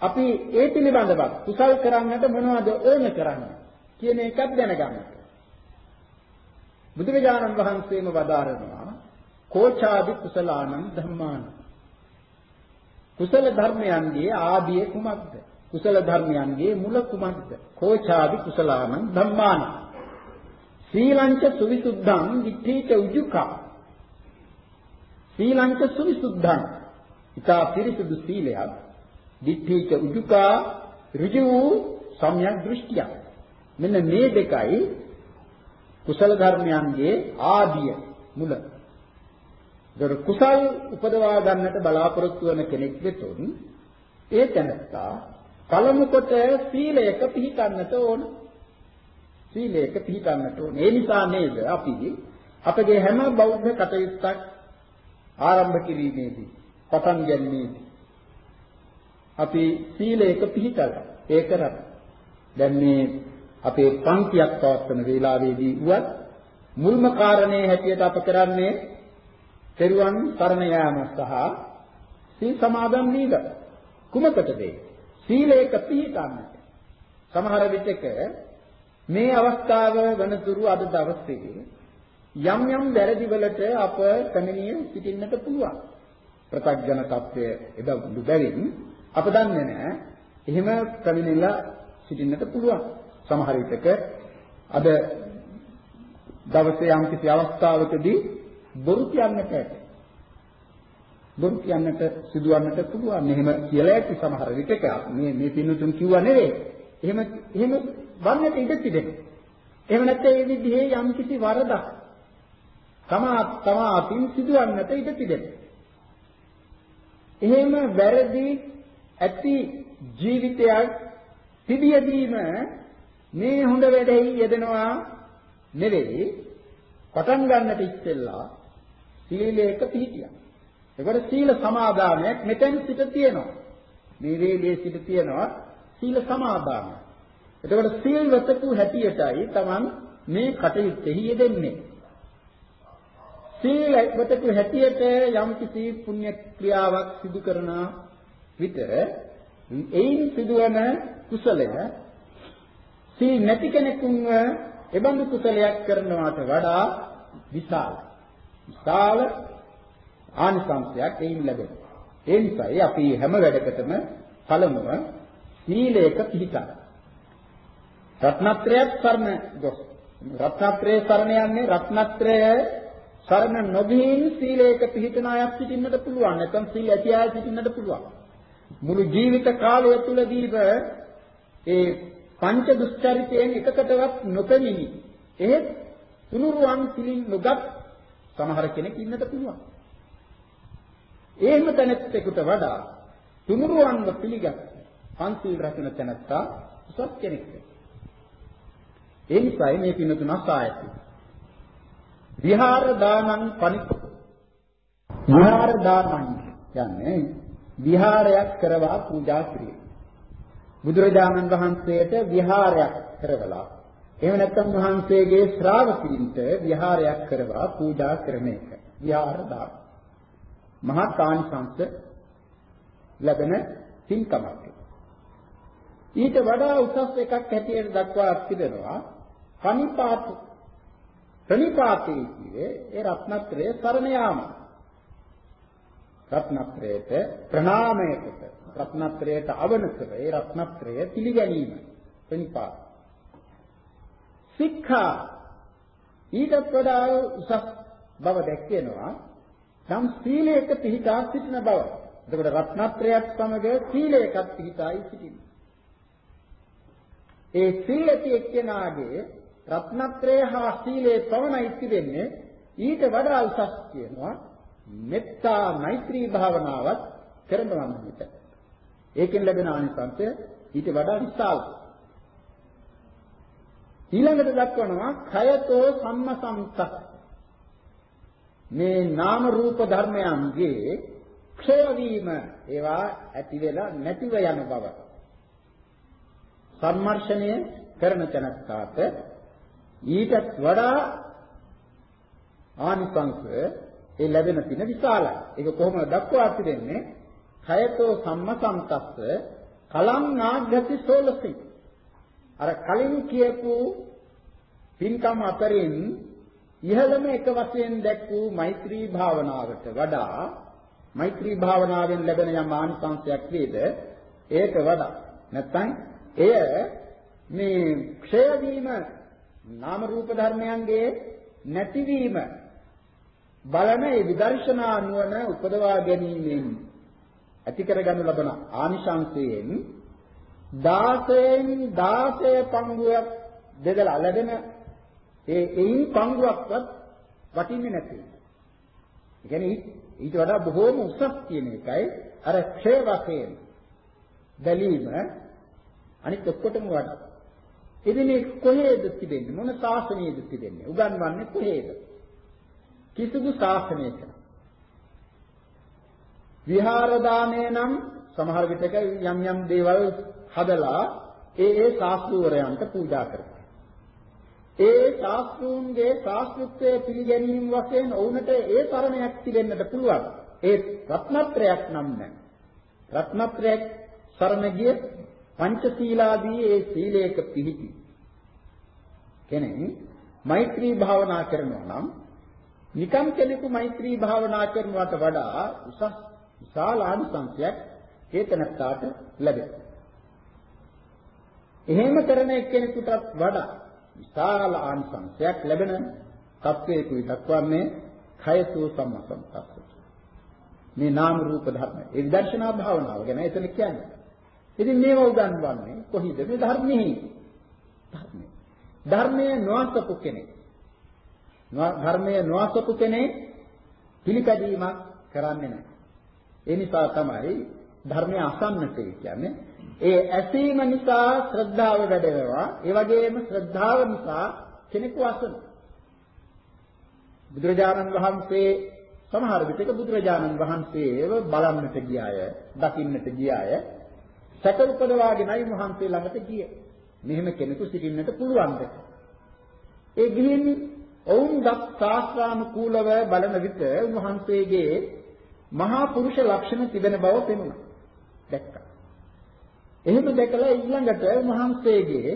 අපි ඒ පිළිබඳව කුසල් කරන්නට මොනවද ඕන කරන්නේ කියන එකක් දැනගන්න. බුදුරජාණන් වහන්සේම වදාරනවා කෝචාදි කුසලානං ධම්මානං කුසල ධර්මයන්ගේ ආදිය කුමක්ද? කුසල ධර්මයන්ගේ මුල කුමක්ද? කෝචාදි කුසලානං ධම්මාන. සීලංච සුවිසුද්ධං විත්තේච උජුකා. සීලංච සුවිසුද්ධං. ඊතා පිරිසුදු සීලයක්. විත්තේච උජුකා ඍජු සම්‍යක් දෘෂ්ටිය. මෙන්න මේ දෙකයි කුසල ධර්මයන්ගේ ආදිය මුල. ඒතර කුසල් උපදවා ගන්නට බලාපොරොත්තු වන කෙනෙක් වෙතොත් ඒ තැනත්තා පළමු කොට සීලයක පිළිපන්නට ඕන. සීලයක පිළිපන්නට ඕන. ඒ නිසා නේද අපි අපගේ හැම බෞද්ධ කටයුත්තක් ආරම්භ කිරීමේදී පටන් ගැනීමේදී අපි සීලයක පිළිපදලා ඒ කරා. දැන් මේ අපේ පන්තියක් පවත්වන වේලාවේදී වුවත් මුල්ම කාරණේ හැටියට අප කරන්නේ තෙරුවන් සරණ යාම සහ සීල් සමාදන් වීම කුමකටද සීලයක පිහිටන්නට සමහර විටක මේ අවස්ථාව වනතුරු අද දවසේ යම් යම් වැරදි වලට අප කමිනිය සිටින්නට පුළුවන්. ප්‍රත්‍යඥ తත්වය එදවලු බැවින් අප දන්නේ නැහැ. එහෙම කමිනිලා සිටින්නට පුළුවන්. සමහර විටක අද දවසේ යම් කිසි අවස්ථාවකදී බොරු කියන්නට ඇත. බොරු කියන්නට සිදුවන්නට පුළුවන්. මෙහෙම කියලා ඇති සමහර විටක මේ මේ පින්නුතුන් කිව්වා නෙවෙයි. එහෙම එහෙම වන්නට ඉඩ තිබෙනවා. එහෙම නැත්නම් ඒ විදිහේ යම් කිසි වරදක් තමා තමා අතින් සිදුවන්නට ඉඩ තිබෙනවා. එහෙම වැරදි ඇති ජීවිතයක් තිබියදීම මේ හොඳ වැඩෙහි යෙදෙනවා නෙවෙයි පටන් ගන්නට ඉස්සෙල්ලා සීලයක පිහිටියා. ඒකට සීල සමාදානයක් මෙතෙන් සිට තියෙනවා. මේ වේලේ සිට තියෙනවා සීල සමාදානය. එතකොට සීල්වතකු හැටියටයි Taman මේ කටයුත්තෙහි යෙදෙන්නේ. සීලවතකු හැටියට යම්කිසි පුණ්‍ය ක්‍රියාවක් සිදු කරන විට එයින් සිදුවන කුසලය සීල් නැති කෙනෙකුන්ව එබඳු කුසලයක් කරනවාට වඩා විශාල විශාල ආනිසංසයක් එයින් ලැබෙනවා. ඒ නිසායි අපි හැම වැඩකටම පළමුව සීලයක පිහිටා. රත්නත්‍රයත් සරණ ගොස්. රත්නත්‍රයේ සරණ යන්නේ රත්නත්‍රය සරණ නොගින් සීලයක පිහිටන අයත් සිටින්නට පුළුවන්. නැත්නම් සීල ඇති අය සිටින්නට පුළුවන්. මුළු ජීවිත කාලය තුලදීම ඒ පංච දුස්චරිතයෙන් එකකටවත් නොපෙමිනි. එහෙත් තුනුරුවන් පිළින් නොගත් සමහර කෙනෙක් ඉන්නට පුළුවන්. එහෙම තැනෙකුට වඩා තුනුරුවන්ව පිළිගත් පන්සිල් රැකෙන තැනත්තා උසස් කෙනෙක්. ඒ නිසායි මේ පින්නතුන අසායති. විහාර දානං පනික විහාර දානං කියන්නේ විහාරයක් කරවා පූජා කිරීම. බුදුරජාණන් වහන්සේට විහාරයක් කරවලා එහෙම නැත්නම් වහන්සේගේ ශ්‍රාවකීන්ට විහාරයක් කරවා පූජා කරන එක. විහාර දාන. මහා කාංශංශ ලැබෙන පින්කමක් ඊට වඩා උසස් එකක් හැටියට දක්වා තිබෙනවා පනිපාත ප්‍රනිපාතේ කියේ ඒ රත්නත්‍රයේ සරණ යාම රත්නත්‍රයට ප්‍රණාමය කොට රත්නත්‍රයට අවනතර ඒ රත්නත්‍රය පිළිගැනීම. ප්‍රනිපාත සික්ඛා. ඊටත් වඩා උසස් බව දැක්වෙනවා නම් සීලයක පිහිටා සිටින බව. එතකොට රත්නත්‍රයත් සමග සීලයකත් පිහිටායි සිටින. ඒ සීලති එක්කෙනාගේ රත්නත්‍රය හා සීලේ පවණයි තිබෙන්නේ ඊට වඩා උසස් කියනවා මෙත්තා මෛත්‍රී භාවනාවත් කරනවා මිට. ඒකෙන් ලැබෙන ආනිසංසය ඊට වඩා විශාලයි. ඊළඟට දක්වනවා khයතෝ සම්මසම්තක් මේ නාම රූප ධර්මයන්ගේ ක්ෂය වීම ඒවා ඇති වෙලා නැතිව යන බව සම්මර්ෂණය කරන තැනට ඊටත් වඩා ආනිසංස ඒ ලැබෙන පින විශාලයි. ඒක කොහොමද දක්වා තිබෙන්නේ? khයතෝ සම්මසම්තස්ස කලං නාග්ගති සෝලසි. අර කලින් කියපු පින්කම් අතරින් ඉහළම එක වශයෙන් දැක් වූ මෛත්‍රී භාවනාවට වඩා මෛත්‍රී භාවනාවෙන් ලැබෙන යම් ආනිසංසයක් වේද ඒක වඩා නැත්නම් එය මේ ක්ෂය වීම නාම රූප ධර්මයන්ගේ නැතිවීම බලන ඒ විදර්ශනා නුවණ උපදවා ගැනීමෙන් ඇති කරගනු ලබන ආනිශංසයෙන් 16න් 16 පංගුවක් බෙදලා ලැබෙන ඒ එයින් පංගුවක්වත් වටින්නේ නැති. ඒ කියන්නේ ඊට වඩා බොහෝම උසස් කියන එකයි අර ක්ෂය වශයෙන් බැලීම අනිත් ඔක්කොටම වඩා. ඉතින් මේ කොහේද තිබෙන්නේ? මොන ශාසනයේද තිබෙන්නේ? උගන්වන්නේ කොහේද? කිසිදු ශාසනයක. විහාර දානය නම් සමහර විටක යම් යම් දේවල් හදලා ඒ ඒ ශාස්ත්‍රවරයන්ට පූජා කරනවා. ඒ ශාස්ත්‍රූන්ගේ ශාස්ත්‍රත්වයේ පිළිගැනීම වශයෙන් ඔවුන්ට ඒ තරණයක් තිබෙන්නට පුළුවන්. ඒ රත්නත්‍රයක් නම් නැහැ. රත්නත්‍රයක් සරණ ගිය පංචශීලාදී ඒ සීලයක පිහිටි කෙනෙක් මෛත්‍රී භාවනා කරනවා නම් නිකම් කෙනෙකු මෛත්‍රී භාවනා කරනවට වඩා උසස් විශාල ආනිසංසයක් හේතනත්තාට ලැබෙනවා. එහෙම කරන එක්කෙනෙකුටත් වඩා විශාල ආනිසංසයක් ලැබෙන තත්වයකුයි දක්වන්නේ khයසෝ සම්මසම්පස්ස. මේ නාම රූප ධර්ම. ඒ විදර්ශනා භාවනාව ගැන එතන කියන්නේ. ඉතින් මේව උගන්වන්නේ කොහේද? මේ ධර්මයේ. ධර්මයේ. ධර්මයේ නොඅසපු කෙනෙක්. ධර්මයේ නොඅසපු කෙනෙක් පිළිපැදීමක් කරන්නේ නැහැ. ඒ නිසා තමයි ධර්මය අසන්නට කියන්නේ. ඒ ඇසීම නිසා ශ්‍රද්ධාව වැඩෙනවා. ඒ වගේම ශ්‍රද්ධාව නිසා කෙනෙකු අසන. බුදුරජාණන් වහන්සේ සමහර විටක බුදුරජාණන් වහන්සේව බලන්නට ගියාය, දකින්නට ගියාය. සැක උපදවාගෙනයි වහන්සේ ළඟට ගියේ. මෙහෙම කෙනෙකු සිටින්නට පුළුවන්ද? ඒ ගිහින් ඔවුන් දත් ශාස්ත්‍රානුකූලව බලන විට උන්වහන්සේගේ මහා පුරුෂ ලක්ෂණ තිබෙන බව පෙනුණා. දැක්කා. එහෙම දැකලා ඊළඟට උන්වහන්සේගේ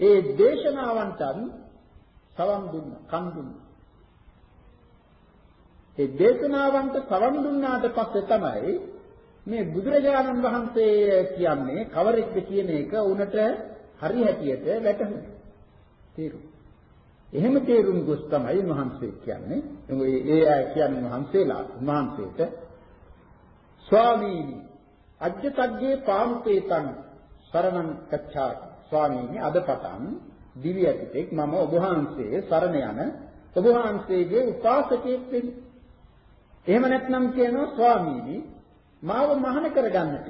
ඒ දේශනාවන්ටත් සවන් දුන්නා, කන් දුන්නා. ඒ දේශනාවන්ට සවන් දුන්නාට පස්සේ තමයි මේ බුදුරජාණන් වහන්සේ කියන්නේ කවරෙක්ද කියන එක උනට හරි හැටියට වැටහුණා. තේරුම්. එහෙම තේරුම් ගොස් තමයි මහන්සේ කියන්නේ. ඒ අය කියන්නේ මහන්සේලා මහන්සේට ස්වාමීනි අජ්ජතග්ගේ පාමුපේතං සරණං කච්ඡාති. ස්වාමීනි අද පටන් දිව්‍ය ඇතිතෙක් මම ඔබ වහන්සේ සරණ යන ඔබ වහන්සේගේ උපාසකෙක් වෙමි. එහෙම නැත්නම් කියනවා ස්වාමීනි මාව මහාන කරගන්නට.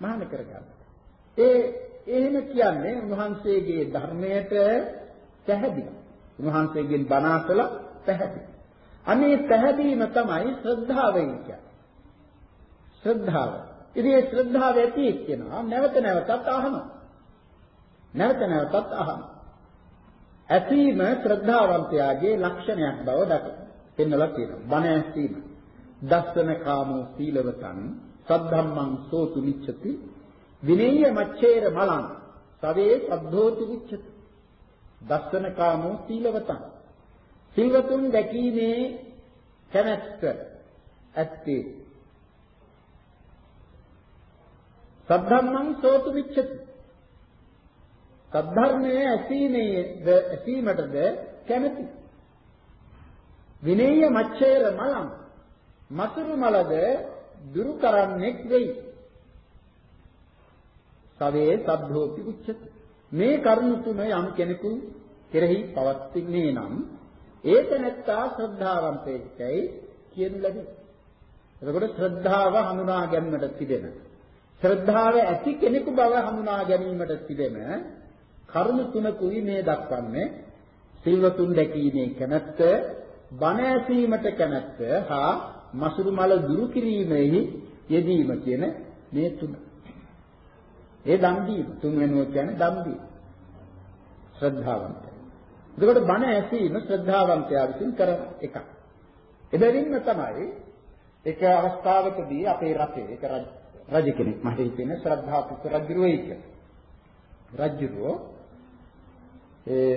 මහාන කරගන්න. ඒ එහෙම කියන්නේ උන්වහන්සේගේ ධර්මයට පැහැදිලි. උන්වහන්සේගෙන් බණ අසලා පැහැදිලි. අනේ පැහැදීම තමයි ශ්‍රද්ධාව කියන්නේ. ශ්‍රද්ධාව. ඉතින් ඒ ශ්‍රද්ධාව ඇති එක්කෙනා නැවත නැවතත් අහනවා. නැවත නැවතත් අහනවා. ඇසීම ශ්‍රද්ධාවන්තයාගේ ලක්ෂණයක් බව දක්වනවා. පෙන්වලා තියෙනවා. බණ ඇසීම. දස්සන කාමෝ සීලවතං සද්ධම්මං සෝතු නිච්ඡති විනේය මච්ඡේර මලං සවේ සද්ධෝති විච්ඡති. දස්සන කාමෝ සීලවතං. සීලවතුන් දැකීමේ කැමැත්ත ඇත්තේ. සද්ධම්මං සෝතු විච්ඡති. සද්ධර්මයේ ඇසීමේ ඇසීමටද කැමැති. විනේය මච්ඡේර මලං මතුරු මලද දුරු කරන්නෙක් වෙයි. සවේ සබ්ධෝති උච්චති. මේ කරුණු තුන යම් කෙනෙකු කෙරෙහි පවත්ින්නේ නම් ඒක නැත්තා ශ්‍රද්ධාවන්තයෙක්යි කියනු ලැබේ. එතකොට ශ්‍රද්ධාව හඳුනා ගැනීමට තිබෙන ශ්‍රද්ධාව ඇති කෙනෙකු බව හඳුනා ගැනීමට තිබෙන කරුණු තුනකුයි මේ දක්වන්නේ සිල්වතුන් දැකීමේ කැමැත්ත බණ ඇසීමට කැමැත්ත හා මසුරු මල දුරු කිරීමෙහි යෙදීම කියන මේ තුන. ඒ දම් දීම තුන් වෙනුව කියන්නේ දම් දීම. ශ්‍රද්ධාවන්තය. එතකොට බණ ඇසීම ශ්‍රද්ධාවන්තයා විසින් කරන එකක්. එබැවින්ම තමයි එක අවස්ථාවකදී අපේ රටේ එක රජ කෙනෙක් මට හිතෙන ශ්‍රද්ධා පුත් රජුරෝයි කියලා. රජුරෝ ඒ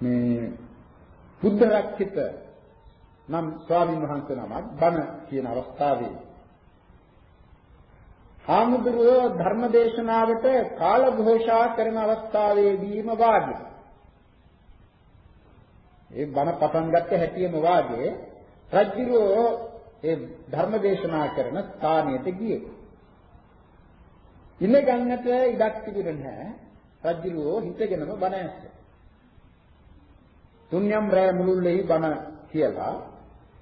මේ බුද්ධ රක්කිත නම් ස්වාමීන් වහන්සේ නමක් බණ කියන අවස්ථාවේ හාමුදුරුවෝ ධර්ම දේශනාවට කාල ഘോഷා කරන අවස්ථාවේදීම වාගේ ඒ බණ පටන් ගත්ත හැටියෙම වාගේ රජුරෝ ඒ ධර්ම දේශනා කරන ස්ථානයට ගියේ. ඉන්න ගන්නට ඉඩක් තිබුණේ නැහැ. රජුරෝ හිතගෙනම බණ ඇස්සේ. තුන්යම් රෑ මුළුල්ලේ බණ කියලා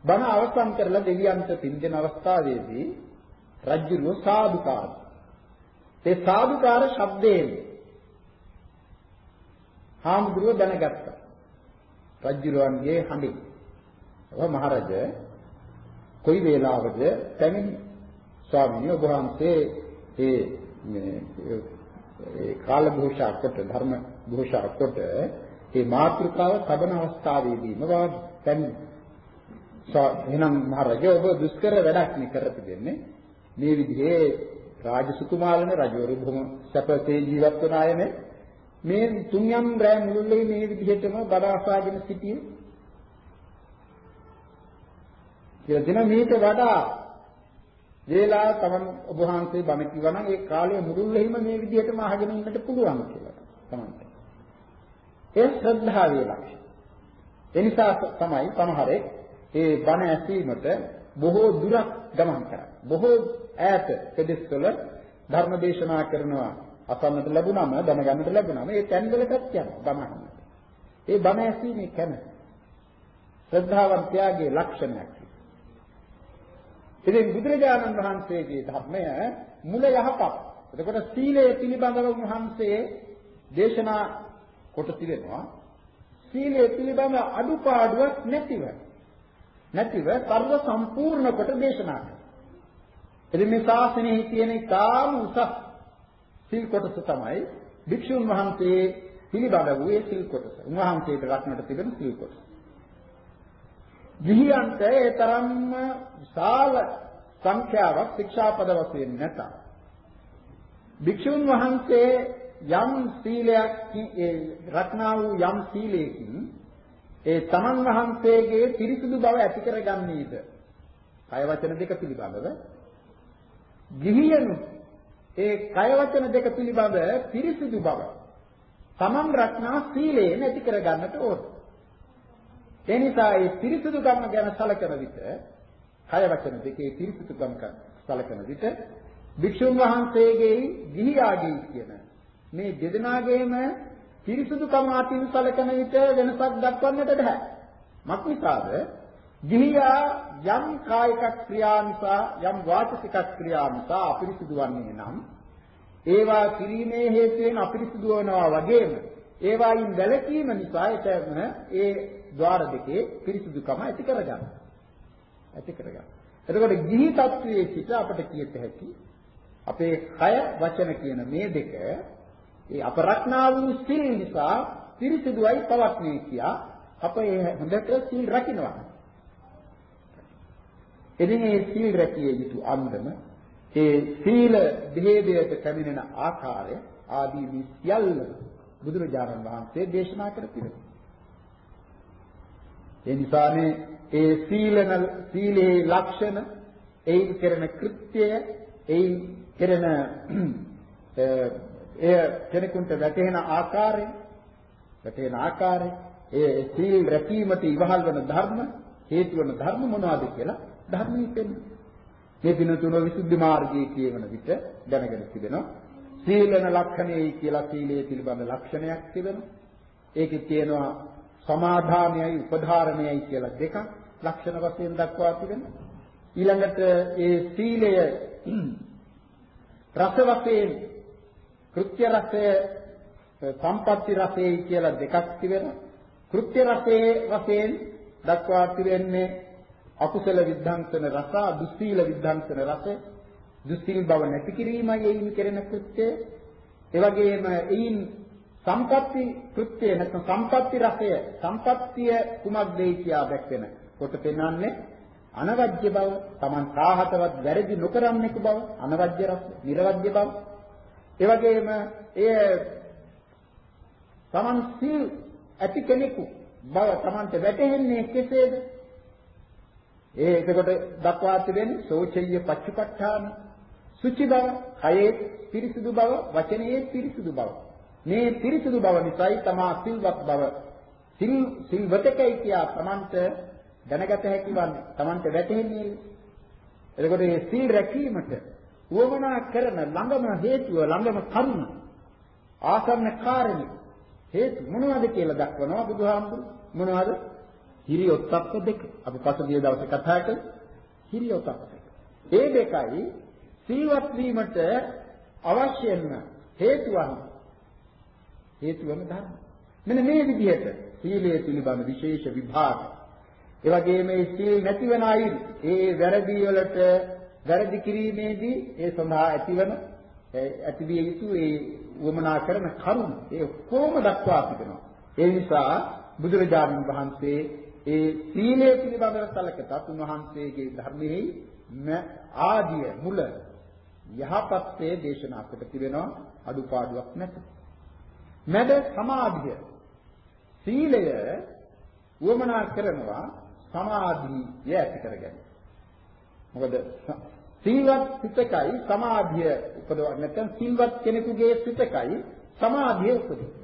බණ අවසන් කරලා දෙවියන්ට පින් දෙන අවස්ථාවේදී රජුරුව සාදුකාර. ඒ සාදුකාර ශබ්දයෙන් හාමුදුරුව දැනගත්තා. රජුරුවන්ගේ හඬින්. ඔබ මහරජ කොයි වේලාවද පැමිණි ස්වාමීන් වහන්සේ ඒ ඒ කාල භූෂා කොට ධර්ම භූෂා කොට ඒ මාත්‍රිකාව තබන අවස්ථාවේදීම වාඩි පැමිණි. එහෙනම් මහරජා ඔබ දුෂ්කර වැඩක් නේ කර තිබෙන්නේ. මේ විදිහේ රාජසුකුමාරන රජවරු බොහොම සැපසේ ජීවත් වන අයනේ. මේ තුන්යම් රෑ මුළුල්ලේ මේ විදිහටම බඩාසාගෙන සිටියේ කියලා දෙන මේට වඩා වේලා තමන් ඔබ වහන්සේ බණ කිව්වා නම් ඒ කාලයේ මුළුල්ලෙහිම මේ විදිහටම අහගෙන ඉන්නට පුළුවන් කියලා තමන්ට. ඒ ශ්‍රද්ධාවේ ලක්ෂණ. ඒ නිසා තමයි සමහරේ ඒ බණ ඇසීමට බොහෝ දුරක් ගමන් කරන්නේ. බොහෝ ඈත පෙදෙස්වල ධර්ම දේශනා කරනවා අසන්නට ලැබුණාම දැනගන්නට ලැබුණාම ඒ තැන්වලටත් යනවා බණ අහන්නට. ඒ බණ ඇසීමේ කැමැත්ත ශ්‍රද්ධාවන්තයාගේ ලක්ෂණයක්. ඉතින් බුදුරජාණන් වහන්සේගේ ධර්මය මුල යහපත්. එතකොට සීලය පිළිබඳව උන්වහන්සේ දේශනා කොට තිබෙනවා. සීලය පිළිබඳ අඩුපාඩුවක් නැතිව නැතිව සර්ව සම්පූර්ණ කොට දේශනා කරනවා. එදින මේ ශාසනයේ තියෙන ඉතාම උසස් සිල් කොටස තමයි භික්ෂුන් වහන්සේ පිළිබඳ වූ ඒ සිල් කොටස. උන්වහන්සේට රත්නට තිබෙන සිල් කොටස. ගිහියන්ට ඒ තරම්ම විශාල සංඛ්‍යාවක් ශික්ෂාපද වශයෙන් නැත. භික්ෂුන් වහන්සේ යම් සීලයක් රත්නා වූ යම් සීලයකින් ඒ තමන් වහන්සේගේ පිරිසුදු බව ඇති කරගන්නේද? කය වචන දෙක පිළිබඳව ගිහියනු ඒ කය වචන දෙක පිළිබඳ පිරිසුදු බව තමන් රත්නා සීලයෙන් ඇති කරගන්නට ඕන. ඒ නිසා මේ පිරිසුදුකම ගැන සැලකන විට කය වචන දෙකේ පිරිසුදුකම සැලකන විට භික්ෂුන් වහන්සේගේ ගිහියාගේ කියන මේ දෙදෙනාගේම පිරිසුදුකම අතින් සැලකන විට වෙනසක් දක්වන්නට බෑ. මක්නිසාද ගිහියා යම් කායික ක්‍රියා නිසා යම් වාචික ක්‍රියා නිසා අපිරිසුදු වන්නේ නම් ඒවා කිරීමේ හේතුවෙන් අපිරිසුදු වෙනවා වගේම ඒවායින් වැළකීම නිසා එතන ඒ ద్వාර දෙකේ පිරිසුදුකම ඇති කරගන්න. ඇති කරගන්න. එතකොට ගිහි තත්වයේ සිට අපට කියත හැකි අපේ කය වචන කියන මේ දෙක ඒ අපරක්නා වූ සිල් නිසා පිරිසුදුයි පවත්නේ කියා අප ඒ හොඳට සිල් රකින්නවා. එදින මේ සීල් රැකිය යුතු අන්දම ඒ සීල බෙහෙදයට පැමිණෙන ආකාරය ආදී මේ සියල්ල බුදුරජාණන් වහන්සේ දේශනා කර තිබෙනවා. ඒ නිසානේ ඒ සීලන සීලේ ලක්ෂණ එයින් කරන කෘත්‍යය එයින් කරන එය කෙනෙකුට වැටහෙන ආකාරය වැටහෙන ආකාරය ඒ සීල් රැකීමට ඉවහල් වන ධර්ම හේතු වන ධර්ම මොනවද කියලා ධර්මයේ පෙන්නේ. මේ දින තුන විසුද්ධි මාර්ගයේ කියවන විට දැනගෙන තිබෙනවා. සීලන ලක්ෂණයයි කියලා සීලයේ පිළිබඳ ලක්ෂණයක් තිබෙනවා. ඒකේ තියෙනවා සමාධානයයි උපධාරණයයි කියලා දෙකක් ලක්ෂණ වශයෙන් දක්වා තිබෙනවා. ඊළඟට ඒ සීලය රස වශයෙන් කෘත්‍ය රසය සම්පත්‍ති රසයයි කියලා දෙකක් තිබෙනවා. කෘත්‍ය රසයේ වශයෙන් දක්වා තිබෙන්නේ අකුසල විද්ධාංසන රස, දුස්සීල විද්ධාංසන රස, දුස්සීල් බව නැති කිරීමයි එයින් කෙරෙන කෘත්‍යය. ඒ වගේම එයින් සම්පත්‍ති කෘත්‍යය නැත්නම් සම්පත්‍ති රසය, සම්පත්තිය කුමක්දයි කියා දැක්වෙන කොට පෙන්වන්නේ අනවජ්‍ය බව, Taman කාහතවත් වැරදි නොකරන්නෙකු බව, අනවජ්‍ය රස, නිර්වජ්‍ය බව. ඒ වගේම එය Taman සිල් ඇති කෙනෙකු බව Tamanට වැටහෙන්නේ කෙසේද? ඒ එතකොට දක්වා තිබෙන්නේ සෝචය්‍ය පච්චපට්ඨාන සුචි බව, කයේ පිරිසුදු බව, වචනයේ පිරිසුදු බව. මේ පිරිසුදු බව නිසායි තමා සිල්වත් බව සිල් සිල්වතකයි කියා Tamanට දැනගත හැකි වන්නේ. Tamanට වැටහෙන්නේ. එතකොට මේ සිල් රැකීමට උවමනා කරන ළඟම හේතුව ළඟම කරුණ ආසන්න කාරණේ හේතු මොනවද කියලා දක්වනවා බුදුහාමුදුරු මොනවද හිරියොත්ප්ප දෙක. අපි පසුගිය දවසේ කතා කළේ හිරියොත්ප්ප දෙක. ඒ දෙකයි සීවත් වීමට අවශ්‍යම හේතු වන හේතු වන ධර්ම. මෙන්න මේ විදිහට සීලයේ පිළිබඳ විශේෂ විභාග. ඒ වගේම මේ සීල් නැතිවන අය ඒ වැරදි වලට වැරදි කිරීමේදී ඒ සඳහා ඇතිවන ඇතිවිය යුතු ඒ වමනා කරන කරුණ ඒ කොහොම දක්වා තිබෙනවා. ඒ නිසා බුදුරජාණන් වහන්සේ ඒ සීලය පිළිබඳව සැලකතත් උන්වහන්සේගේ ධර්මයේ ආදිය මුල යහපත්යේ දේශනා කොට තිබෙනවා අඩුපාඩුවක් නැත. මැද සමාධිය. සීලය වමනා කරනවා සමාධිය ඇති කරගන්න. මොකද සීලවත් සිතකයි සමාධිය උපදවන්නේ නැත්නම් සීලවත් කෙනෙකුගේ සිතකයි සමාධිය උපදින්නේ.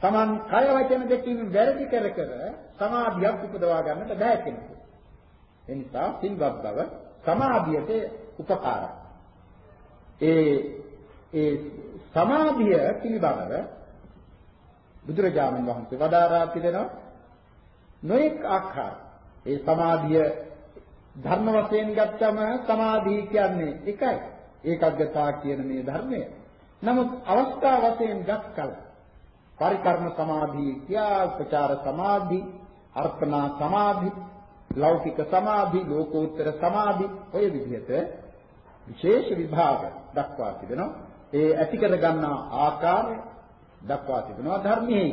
Taman කය වචන දෙකින් වැරදි කර කර සමාධියක් උපදවා ගන්නට බෑ කෙනෙකු. ඒ නිසා සිල්වත් බව සමාධියට උපකාරයි. ඒ ඒ සමාධිය පිළිබඳව බුදුරජාණන් වහන්සේ වදාරා තිබෙනවා නොඑක් ආකාර ඒ සමාධිය ධර්ම වශයෙන් ගත්තම සමාධිය කියන්නේ එකයි ඒකග්ගතා කියන මේ ධර්මය නමුත් අවස්ථා වශයෙන් ගත්කල පරිකර්ම සමාධිය කියා උපචාර සමාධි අර්පණා සමාධි ලෞකික සමාධි ලෝකෝත්තර සමාධි ඔය විදිහට විශේෂ විභාග දක්වා තිබෙනවා ඒ ඇති කර ගන්නා ආකාරය දක්වා තිබෙනවා ධර්මයේ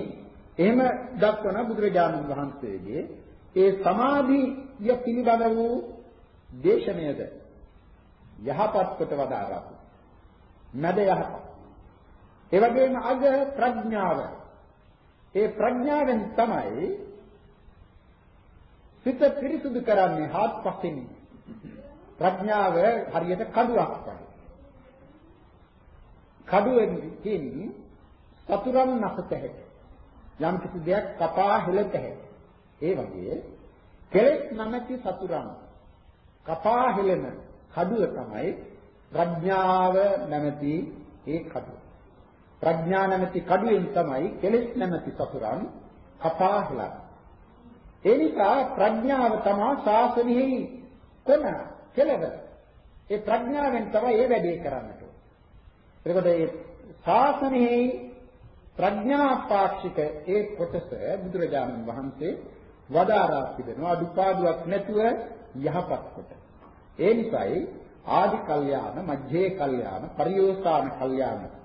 එහෙම දක්වන බුදුරජාණන් වහන්සේගේ ඒ සමාධිය පිළිබඳ වූ දේශනයද යහපත් කොට වදාරා. මැද යහපත්. ඒ වගේම අග ප්‍රඥාව. ඒ ප්‍රඥාවෙන් තමයි සිත පිරිසුදු කරන්නේ හාත්පසින්. ප්‍රඥාව හරියට කඩුවක් වගේ. කඩුවෙන් කියන්නේ සතුරන් නැසත හැකියි. යම් කිසි දෙයක් කපා හෙළත හැකියි. ඒ වගේ කෙලෙස් නැමැති සතුරන් කපා හෙළන කඩුව තමයි ප්‍රඥාව නැමැති ඒ කඩුව. ප්‍රඥා නැමැති කඩුවෙන් තමයි කෙලෙස් නැමැති සතුරන් කපා හෙළන්නේ. ඒ නිසා ප්‍රඥාව තමයි ශාසනයෙහි කොන කෙලවර. ඒ ප්‍රඥාවෙන් තමයි ඒ වැඩේ කරන්නට. එතකොට ඒ ශාසනයෙහි ප්‍රඥා පාක්ෂික ඒ කොටස බුදුරජාණන් වහන්සේ වදාරා තිබෙනවා අදුපාදුවක් නැතුව යහපත් කොට. ඒ නිසායි ආදි කල්යාණ, මධ්‍යේ කල්යාණ, පරියෝසాన කල්යාණ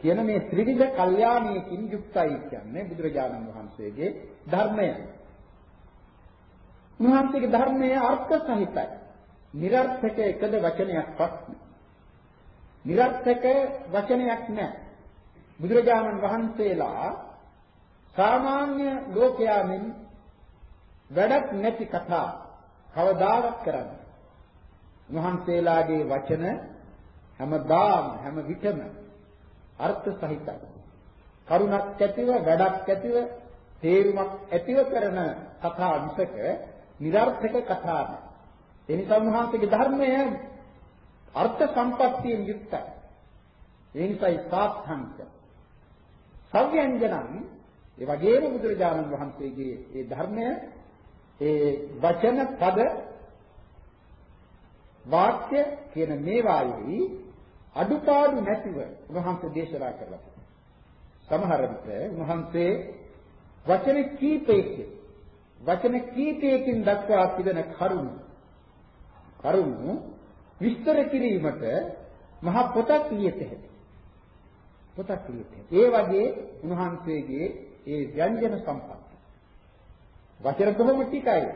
කියන මේ ත්‍රිවිධ කල්යාණියකින් යුක්තයි කියන්නේ බුදුරජාණන් වහන්සේගේ ධර්මය. උන්වහන්සේගේ ධර්මයේ අර්ථ සහිතයි. නිර්ර්ථක එකද වචනයක්වත් නෑ. නිර්ර්ථක වචනයක් නෑ. බුදුරජාණන් වහන්සේලා සාමාන්‍ය ලෝකයාමින් වැඩක් නැති කතා කවදාවත් කරන්නේ. උන්වහන්සේලාගේ වචන හැමදාම හැම විටම අර්ථ සහිතයි. කරුණක් ඇතිව වැඩක් ඇතිව තේරුමක් ඇතිව කරන කතා විසක નિરර්ථක කතා නෑ. ඒ නිසා උන්වහන්සේගේ ධර්මය අර්ථ සම්පත්තියෙන් යුක්තයි. ඒ නිසායි සාත්‍යංක සව්‍යංජනං ඒ වගේම බුදුරජාණන් වහන්සේගේ ඒ ධර්මය ඒ වචන පද වාක්‍ය කියන මේවායි අඩුපාඩු නැතිව උන්වහන්සේ දේශනා කළා. සමහර විට උන්වහන්සේ වචන කීපයකින් වචන කීපයකින් දක්වා තිබෙන කරුණු කරුණු විස්තර කිරීමට මහ පොතක් ලියත හැකියි. පොතක් ලියත හැකියි. ඒ වගේ උන්වහන්සේගේ ඒ ව්‍යංජන සම්පත්. වචන කොහොම ටිකයි.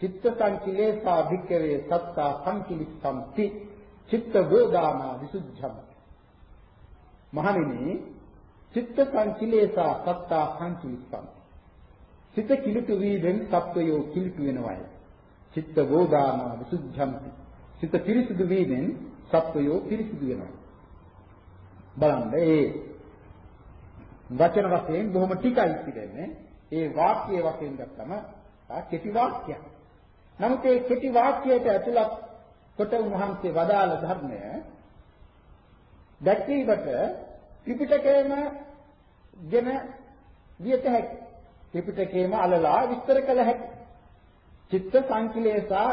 චිත්ත සංකිලේසා භික්කවේ සත්තා සංකිලිස්සම්ති චිත්ත වේදානා විසුද්ධම්. මහණෙනි චිත්ත සංකිලේසා සත්තා සංකිලිස්සම්ති. සිත කිලුට වීමෙන් සත්වයෝ කිලුට වෙනවායි. චිත්ත වෝදානා විසුද්ධම්ති. සිත පිරිසිදු වීමෙන් සත්වයෝ පිරිසිදු වෙනවා. බලන්න ඒ වචන වශයෙන් බොහොම ටිකයි පිළිගන්නේ. ඒ වාක්‍ය වශයෙන් ගත්තම කෙටි වාක්‍යයක්. නමුත් ඒ කෙටි වාක්‍යයට ඇතුළත් කොට උන්වහන්සේ වදාළ ධර්මය දැක්වීමට ත්‍රිපිටකයේම ගෙන වියත හැකි. ත්‍රිපිටකයේම අලලා විස්තර කළ හැකි. චිත්ත සංකිලේසා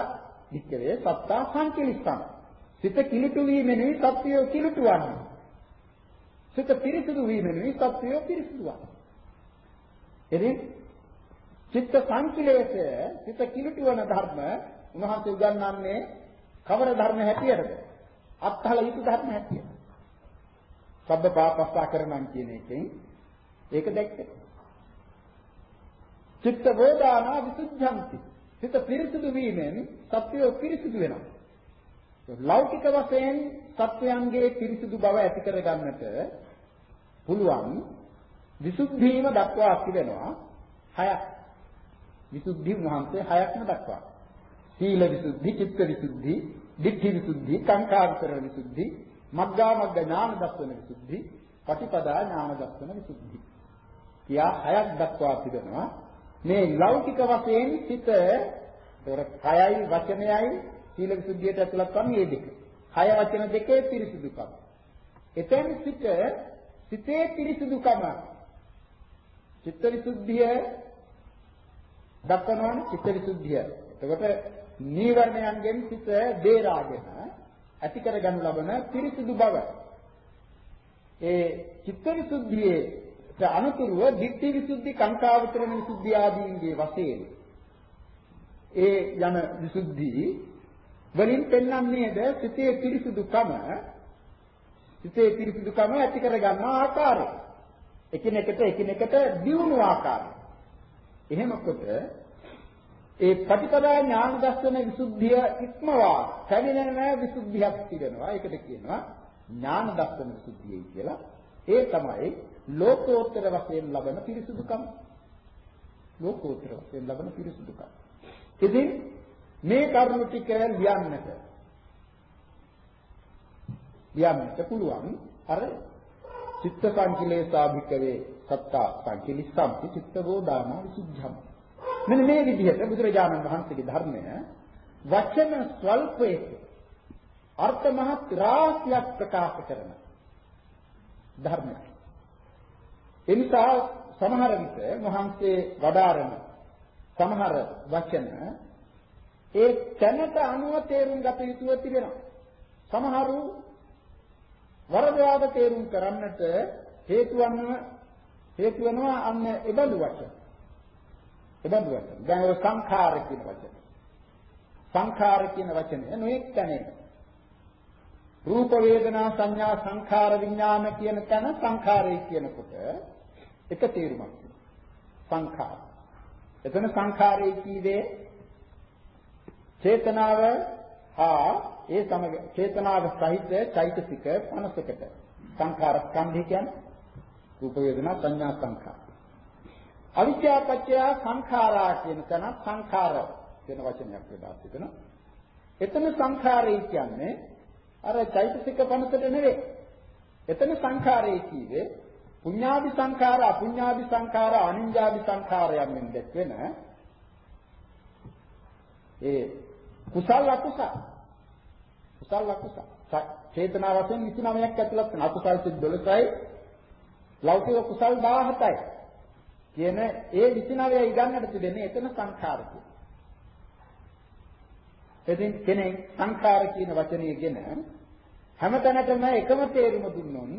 වික්කවේ සත්තා සංකිලිස්සං. සිත කිලිටු වීමෙනුයි සත්‍යය කිලිටු වන්නේ. සිත පිරිසිදු වීමෙනුයි සත්‍යය පිරිසිදු වන්නේ. එදින චිත්ත සංකිලේශය සිත කිලිටු වන ධර්ම උන්වහන්සේ උගන්වන්නේ කවර ධර්ම හැටියටද? අත්හල යුතු ධර්ම හැටියට. සබ්බ පාපස්සා කරනන් කියන එකෙන් ඒක දැක්කේ. චිත්ත වේදානා විසුද්ධಂತಿ. සිත පිරිසිදු වීමෙන් සත්‍යය පිරිසිදු වෙනවා. ලෞකික වශයෙන් සත්වයන්ගේ පිරිසිදු බව ඇති කර ගන්නට පුළුවන් විසුද්ධීම දක්වා තිබෙනවා හයක්. විසුද්ධි වහන්සේ හයක්ම දක්වා. සීල විසුද්ධි, චිත්ත විසුද්ධි, ditthi විසුද්ධි, කාංකාවිතර විසුද්ධි, මග්ගා මග්ග ඥාන දර්ශන විසුද්ධි, පටිපදා ඥාන දර්ශන විසුද්ධි. කියා හයක් දක්වා තිබෙනවා. මේ ලෞකික වශයෙන් සිත ඒතර කයයි වචනයයි සීල විසුද්ධියට ඇතුළත් වන්නේ මේ දෙක. කය වචන දෙකේ පිරිසිදුකම. එතෙන් සිට සිතේ පිරිසිදුකම චිත්ත විසුද්ධිය දක්වනවානේ චිත්ත විසුද්ධිය. එතකොට නීවරණයන්ගෙන් සිත බේරාගෙන ඇති කරගනු ලබන පිරිසිදු බව. ඒ චිත්ත විසුද්ධියේ අනුතුරුව ditthi visuddhi කාංකා විතරණ විසුද්ධි ආදීන්ගේ වශයෙන් ඒ යන විසුද්ධි වලින් පෙන්වන්නේද? සිතේ පිරිසුදුකම සිතේ පිරිසුදුකම ඇති කර ගන්න ආකාරය. එකිනෙකට එකිනෙකට දියුණු ආකාරය. එහෙමකොට ඒ ප්‍රතිපදා ඥාන දර්ශන විසුද්ධිය ඉක්මවා පැමිණෙන විසුද්ධියක් තිබෙනවා ඒකට කියනවා ඥාන දර්ශන විසුද්ධියයි කියලා. ඒ තමයි ලෝකෝත්තර වශයෙන් ලබන පිරිසුදුකම. ලෝකෝත්තර වශයෙන් ලබන පිරිසුදුකම. ඉතින් මේ කරුණු ටික ලියන්නට ලියන්නට පුළුවන් අර චිත්ත සංකිලේසාභිකවේ සත්තා සංකිලිස්සම්පි චිත්තවෝ දාන විසුද්ධම් මෙන්න මේ විදිහට බුදුරජාණන් වහන්සේගේ ධර්මය වචන ස්වල්පයක අර්ථ මහත් රාශියක් ප්‍රකාශ කරන ධර්මයක් එනිසා සමහර විට වහන්සේ වදාරන සමහර වචන ඒ තැනට අනුව තේරුම් ගත යුතුව තිබෙනවා. සමහරු වරදවාද තේරුම් කරන්නට හේතු වන්න හේතු වෙනවා අන්න එබඳු වචන. එබඳු වචන. දැන් ඔය සංඛාර කියන වචන. සංඛාර කියන වචනේ නොඑක් තැනේ රූප වේදනා සංඥා සංඛාර විඥාන කියන තැන සංඛාරය කියනකොට එක තේරුමක් සංඛාර. එතන සංඛාරය කීවේ චේතනාව හා ඒ සමග චේතනාව සහිත චෛතසික 50කට සංඛාර ස්කන්ධය කියන්නේ රූප වේදනා සංඥා සංඛාර. අවිද්‍යා පත්‍ය සංඛාරා කියන තැන සංඛාර කියන වචනයක් යොදා තිබෙනවා. එතන සංඛාරය කියන්නේ අර චෛතසික 50ට නෙවෙයි. එතන සංඛාරය කීවේ පුඤ්ඤාභි සංඛාර අපුඤ්ඤාභි සංඛාර අනිඤ්ඤාභි සංඛාරයන්ෙන් දැක්වෙන ඒ කුසල අකුසල. කුසල අකුසල. චේතනා වශයෙන් 29ක් ඇතුළත් වෙන. අකුසල් සිත් 12යි ලෞකික කුසල් 17යි කියන ඒ 29 ඉගන්නට තිබෙන්නේ එතන සංඛාර කියන. ඉතින් කෙනෙක් සංඛාර කියන වචනයගෙන හැමතැනටම එකම තේරුම දුන්නොත්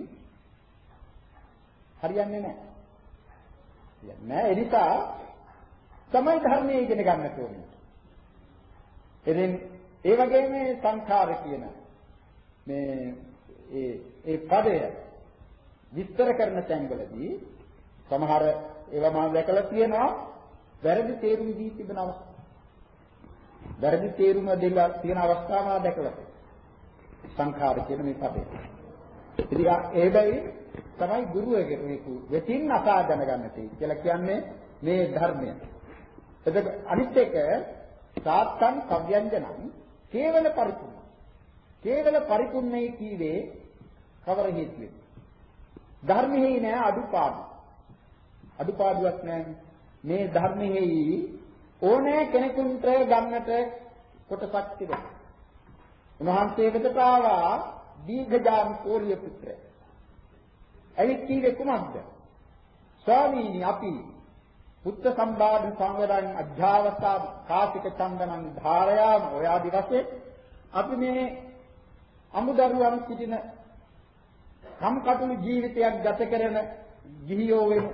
හරියන්නේ නැහැ. නෑ ඒ නිසා තමයි ධර්මයේ ඉගෙන ගන්නට ඕනේ. ඉතින් ඒ වගේම සංඛාර කියන මේ ඒ ඒ පදය විස්තර කරන තැන්වලදී සමහර ඒවා මම දැකලා තියෙනවා වැරදි තේරුම් දී තිබෙන අවස්ථා. වැරදි තේරුම දෙලා තියෙන අවස්ථා මම දැකලා සංඛාර කියන මේ පදේ. ඉතින් ඒ බැරි තමයි ගුරුවරයෙකු වෙතින් අසා දැනගන්න තියෙන්නේ කියලා කියන්නේ මේ ධර්මය. එතකොට අනිත් එක සාත්තං කව්‍යංජනං කේවල පරිපූර්ණ. කේවල පරිපූර්ණයි කීවේ කවර හේතුවෙන්? ධර්මෙහි නෑ අඩුපාඩු. අඩුපාඩුවක් නෑ. මේ ධර්මෙහි ඕනෑ කෙනෙකුට ගන්නට කොටසක් තිබෙනවා. උන්වහන්සේ වෙතට ආවා දීඝජාන කෝලිය පුත්‍රය. ඇවිත් කීවේ කුමක්ද? ස්වාමීනි අපි පුත්ත සම්බාධ සංවරං අධ්‍යාවසා කාසික චන්දනං ධාරයාම ඔය ආදි වශයෙන් අපි මේ අමුදරුවන් සිටින කම්කටොළු ජීවිතයක් ගත කරන ගිහියෝ වෙමු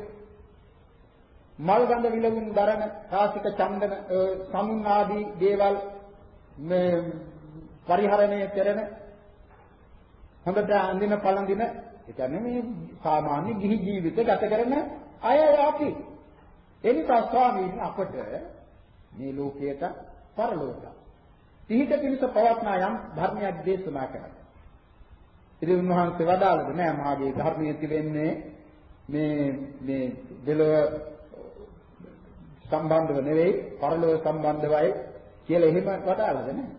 මල් ගඳ විලවුන් දරන කාසික චන්දන සමුන් ආදී දේවල් මේ පරිහරණය කරන හොඳට අඳින පළඳින ඒ කියන්නේ මේ සාමාන්‍ය ගිහි ජීවිත ගත කරන අය අපි එනිසා ස්වාමීන් අපට මේ ලෝකයට පරලෝක පිහිට පිණිස පවත්නා යම් ධර්මයක් දේශනා කරා. ඉතින් උන්වහන්සේ වදාළද නෑ මාගේ ධර්මයේ තිබෙන්නේ මේ මේ දෙලොව සම්බන්ධව නෙවෙයි පරලොව සම්බන්ධවයි කියලා එහෙම වදාළද නැහැ.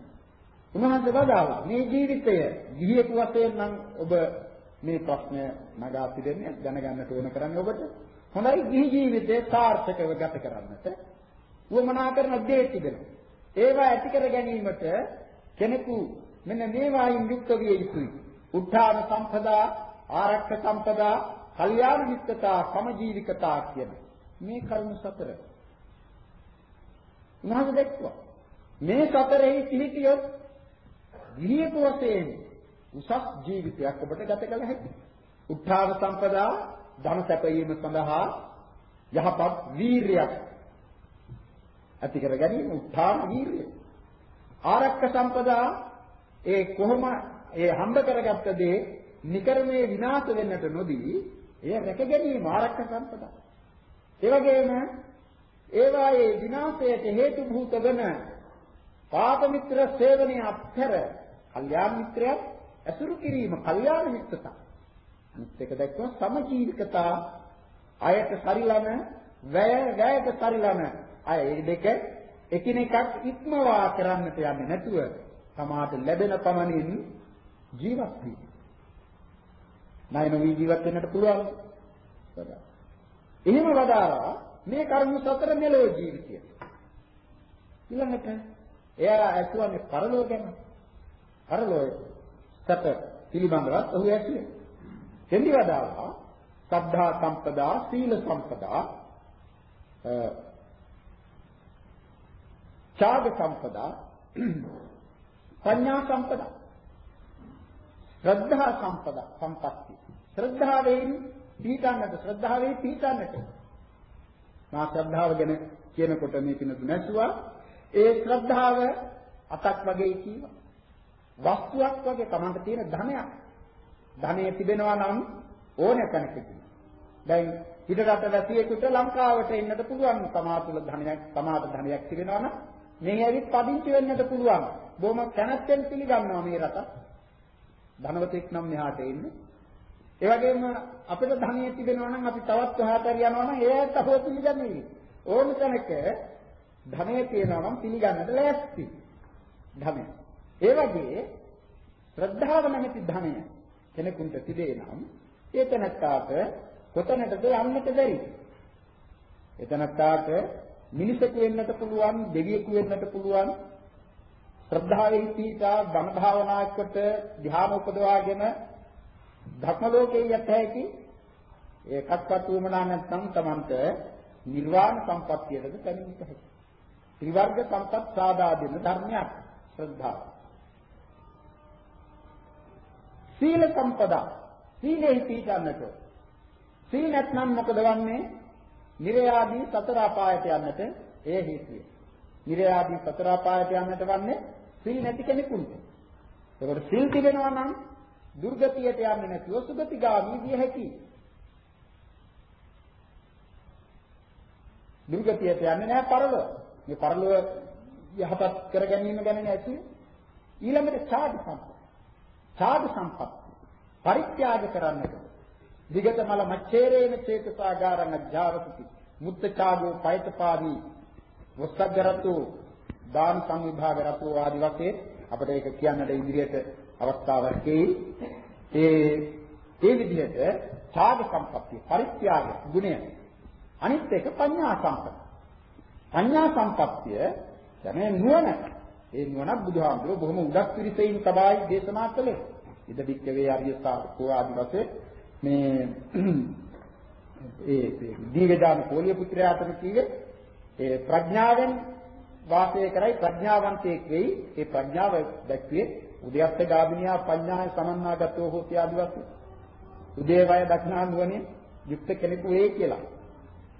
උන්වහන්සේ වදාළා මේ ජීවිතය ගිහියෙකු වශයෙන් නම් ඔබ මේ ප්‍රශ්නය නගා පිළිෙන්නේ දැනගන්නට ඕන කරන්නේ ඔබට. හොඳයි ගිහි ජීවිතය සාර්ථකව ගත කරන්නට උවමනා කරන දේ තිබෙනවා. ඒවා ඇති කර ගැනීමට කෙනෙකු මෙන්න මේවායින් යුක්ත විය යුතුයි. උත්තාන සම්පදා, ආරක්ෂක සම්පදා, කල්යාණ මිත්‍රතා, සමජීවිකතා කියන මේ කරුණු සතර. උනහස දැක්වා. මේ සතරෙහි පිළිතියොත් ගිහියක වශයෙන් උසස් ජීවිතයක් ඔබට ගත කළ හැකියි. උත්තාන සම්පදා ධන සැපයීම සඳහා යහපත් වීරියක් ඇති කර ගැනීම උත්තාන වීරිය. ආරක්ක සම්පදා ඒ කොහොම ඒ හම්බ කරගත්ත දේ නිකර්මයේ විනාශ වෙන්නට නොදී එය රැක ගැනීම ආරක්ක සම්පදා. ඒ වගේම ඒවායේ විනාශයට හේතු භූත වන පාප මිත්‍ර සේවනයේ අත්හැර කල්යාණ මිත්‍රයන් ඇසුරු කිරීම කල්යාණ මිත්‍රතා. අනිත් එක දැක්වම සමජීවිකතා අයට පරිලන වැය වැයට පරිලන අය මේ දෙක එකිනෙකක් ඉක්මවා කරන්නට යන්නේ නැතුව තමාට ලැබෙන පමණින් ජීවත් වී. ණයනොවි ජීවත් වෙන්නට පුළුවන්. එහෙම වදාරා මේ කර්ම සතර මෙලෝ ජීවිතය. ඊළඟට එයා ඇසුවන්නේ පරලෝක ගැන. පරලෝය සත පිළිබඳවත් ඔහු ඇසුවේ. දෙන්නි වදාලා සද්ධා සම්පදා සීල සම්පදා ඡාග සම්පදා ප්‍රඥා සම්පදා ශ්‍රද්ධා සම්පදා සම්පatti ශ්‍රද්ධාවෙන් පීඨන්නට ශ්‍රද්ධාවෙන් පීඨන්නට මා ශ්‍රද්ධාව ගැන කියනකොට මේ පිනතු නැසුවා ඒ ශ්‍රද්ධාව අතක් වගේ කීවා වස්තුවක් වගේ Tamanta තියෙන ධනයක් ධනය තිබෙනවා නම් ඕන තැනකදී දැන් පිටරට වැසියෙකුට ලංකාවට එන්නට පුළුවන් තමා තුළ ධනයක් තමාට ධනයක් තිබෙනවා නම් මේ ඇවිත් පදිංචි වෙන්නට පුළුවන්. බොහොම කැමැත්තෙන් පිළිගන්නවා මේ රට. ධනවතෙක් නම් මෙහාට එන්නේ. ඒ වගේම අපිට ධනිය තිබෙනවා නම් අපි තවත් කොහාට හරි යනවා නම් ඒත් අපෝ පිළිගන්නේ. ඕන තැනක ධනය තියෙනවා නම් පිළිගන්නට ලෑස්ති. ධනය. ඒ වගේ ශ්‍රද්ධාව නැමැති ධනය කෙනෙකුට තිබේ නම් ඒ තැනත්තාට කොතැනටද යන්නට බැරි. එතනත්තාට මිනිසෙකු වෙන්නට පුළුවන්, දෙවියෙකු වෙන්නට පුළුවන්. ශ්‍රද්ධාවෙන් සීතා ධන භාවනාවකට ධ්‍යාන උපදවාගෙන ධර්ම ලෝකයේ යත හැකි ඒකත්වත් උමනා නැත්නම් Tamanට නිර්වාණ සම්පත්තියටද පැමිණෙන්න හැකියි. ත්‍රිවර්ග සම්පත් සාදා දෙන ධර්මයක් ශ්‍රද්ධාව. සීල සම්පදා සීලෙහි පිටන්නට. සීල නැත්නම් මොකද වන්නේ? නිර්යාදී සතර අපායට යන්නට ඒ හේතුය. නිර්යාදී සතර අපායට යන්නට වන්නේ සිල් නැති කෙනෙකුට. ඒකට සිල් තිබෙනවා නම් දුර්ගතියට යන්නේ නැතුව සුගතිගාමී විය හැකියි. දුර්ගතියට යන්නේ නැහැ පරලොව. මේ පරලොව යහපත් කර ගැනීම ගැන නැති ඊළඟට ඡාද සම්පත්. ඡාද සම්පත් පරිත්‍යාග කරන්නට විගතමල මච්ඡේරේන චේතසාගාරං අජ්ජාවති මුත්තචාගෝ පයතපාදී වස්සග්ගරතු දාන සංවිභාග රතු ආදි වශයෙන් අපිට ඒක කියන්නට ඉදිරියට අවස්ථාවක් එයි ඒ ඒ විදිහට ඡාග සම්පත්තිය පරිත්‍යාග ගුණය. අනිත් එක පඤ්ඤා සම්පත්තිය පඤ්ඤා සම්පත්තිය කියන්නේ නුවණ. ඒ නුවණ බුදුහාමුදුරුවෝ බොහොම උඩක් පිරිසෙයින් තමයි දේශනා කළේ. ඉද බික්කවේ අරිය ශාස්ත්‍රෝ ආදි වශයෙන් මේ ඒ දීගදාන කෝලිය පුත්‍රයාටම කිව්වේ ඒ ප්‍රඥාවෙන් වාසය කරයි ප්‍රඥාවන්තයෙක් වෙයි. ඒ ප්‍රඥාව දැක්වේ උද්‍යස්ත ගාමිනියා පඤ්ඤාය සමන්නාගතෝ හෝති ආදිවාසී උදේවය දක්නා නුවණින් යුක්ත කෙනෙකු වෙයි කියලා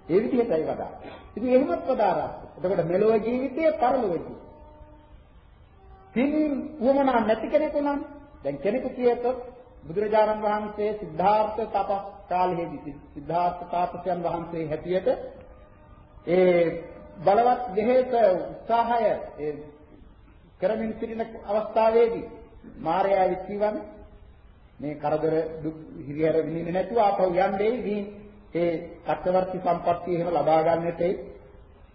ඒ විදිහටයි වදා. ඉතින් එහෙමත් වදාරා. එතකොට මෙලොව ජීවිතයේ පරලොව ජීවිතය. තින් වමනා නැති කෙනෙකු නම් දැන් කෙනෙකු කියතොත් බුදුරජාණන් වහන්සේ සිද්ධාර්ථ තපස් කාලයේදී සිද්ධාර්ථ තාපසයන් වහන්සේ හැටියට ඒ බලවත් දෙහෙත උත්සාහය ඒ කරමින් සිටින අවස්ථාවේදී මාර්යා විචිවන් මේ කරදර දුක් හිරියර විඳින්නේ නැතුව ආපහු යන්නේ ගිහින් ඒ චක්‍රවර්ති සම්පත්තිය එහෙම ලබා ගන්නටයි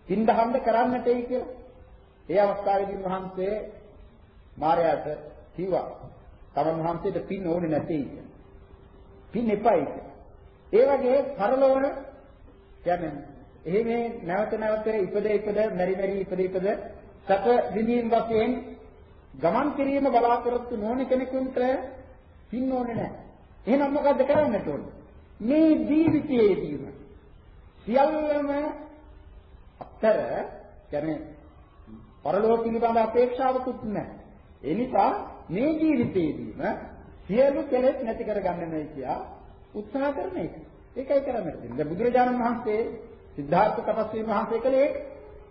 පින් දහම්ද කරන්නටයි කියලා. ඒ අවස්ථාවේදී වහන්සේ මාර්යාට කිව්වා තමන් වහන්සේට පින් ඕනේ නැtei කියලා. පින් එපයි කියලා. ඒ වගේ පරලෝක කියන්නේ එහෙම නැවත නැවත ඉපද ඉපද මෙරි මෙරි ඉපද ඉපද සත විඳීම් වශයෙන් ගමන් කිරීම බලාපොරොත්තු නොවන කෙනෙකුට පින් ඕනේ නැහැ. එහෙනම් මොකද්ද කරන්නට ඕනේ? මේ ජීවිතයේදීම සියල්ලම අතර කියන්නේ පරලෝක පිළිබඳ අපේක්ෂාවකුත් නැහැ. ඒ නිසා මේ ජීවිතයේදීම සියලු කෙලෙස් නැති කරගන්න මේ කියා උත්සාහ කරන එක. ඒකයි කරන්නේ. දැන් බුදුරජාණන් වහන්සේ සිද්ධාර්ථ තපස්වීන් වහන්සේ කලේ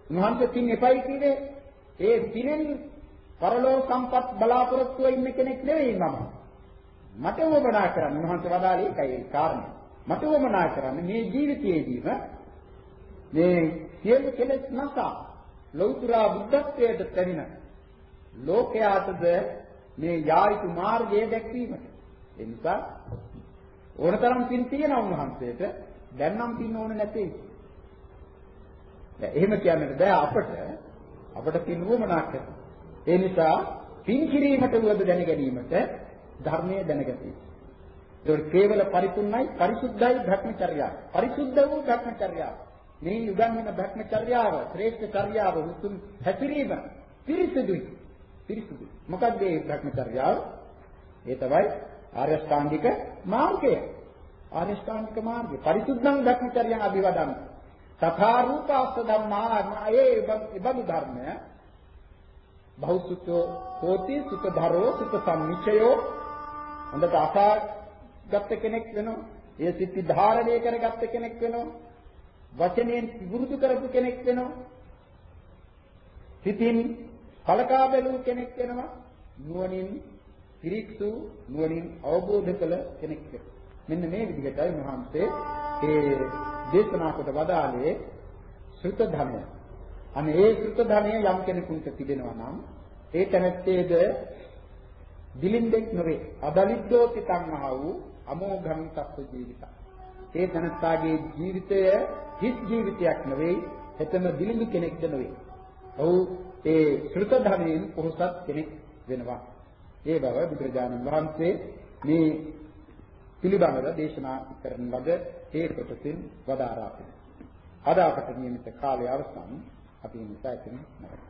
උන්වහන්සේ පින් එපයි කිව්වේ ඒ පිනෙන් පරලෝක සම්පත් බලාපොරොත්තු වෙන්න කෙනෙක් නෙවෙයි මම. මට වමනා කරන්න උන්වහන්සේ වදාළේ ඒකයි ඒ කාරණේ. මට වමනා කරන්න මේ ජීවිතයේදීම මේ සියලු කෙලෙස් නැසා ලෞතර බුද්ධත්වයට පැමිණ ලෝකයාටද මේ යායුතු මාර්ගය දැක්වීමට. ඒ නිසා ඕනතරම් පින් තියෙන උන්වහන්සේට දැන් නම් පින් ඕන නැtei. දැන් එහෙම කියන්නට බෑ අපට අපට පින් වමනා කරන්න. ඒ නිසා පින් කිරීමට උවද දැන ගැනීමට ධර්මයේ දැනගතියි. ඒක කේවල පරිපූර්ණයි පරිසුද්ධයි භ්‍රමචර්යාව. පරිසුද්ධ වූ භ්‍රමචර්යාව. මේ යුගන්වන භ්‍රමචර්යාව ශ්‍රේෂ්ඨ චර්යාව උතුම් හැසිරීම පිරිසිදුයි. පිරිසිදුයි. මොකක්ද මේ භ්‍රමචර්යාව? ඒ තමයි ආර්ය ශ්‍රාන්තික මාර්ගය. ආර්ය ශ්‍රාන්තික මාර්ගය. පරිසුද්ධං භ්‍රමචර්යං අභිවදං. තථා රූපාස්ස ධම්මා ඒ බඳු ධර්මය බෞසුතෝ හෝති සුතධරෝ සුත සම්නිචයෝ හොඳට අසාගත් කෙනෙක් වෙනවා. ඒ සිත්ති ධාරණය කරගත්ත කෙනෙක් වෙනවා. වචනයෙන් විරුද්ධ කරපු කෙනෙක් වෙනවා. සිතින් කලකා බැලූ කෙනෙක් වෙනවා. නුවණින් පිරික්සු නුවණින් අවබෝධ කළ කෙනෙක් වෙනවා. මෙන්න මේ විදිහටයි මහන්සේ ඒ දේශනා කොට වදාළේ ශ්‍රුත ධර්මය. අනේ ඒ ශ්‍රුත ධර්මය යම් කෙනෙකුට තිබෙනවා නම් ඒ තැනැත්තේද දිලින්දෙක් නොවේ. අබලිද්දෝති තංහා වූ අමෝඝං සත්ව ජීවිත. ඒ තනත්තාගේ ජීවිතය හිස් ජීවිතයක් නෙවෙයි, හෙතම දිලිඳු කෙනෙක්ද නෙවෙයි. ඔහු ඒ ශ්‍රුත ධර්මයෙන් පොහොසත් කෙනෙක් වෙනවා. ඒ බව බුදුරජාණන් වහන්සේ මේ පිළිබඳව දේශනා කරන ලද ඒ කොටසින් වදාරා තිබෙනවා. අද අපට නියමිත කාලය අවසන් අපි නිසා එතන නවතිමු.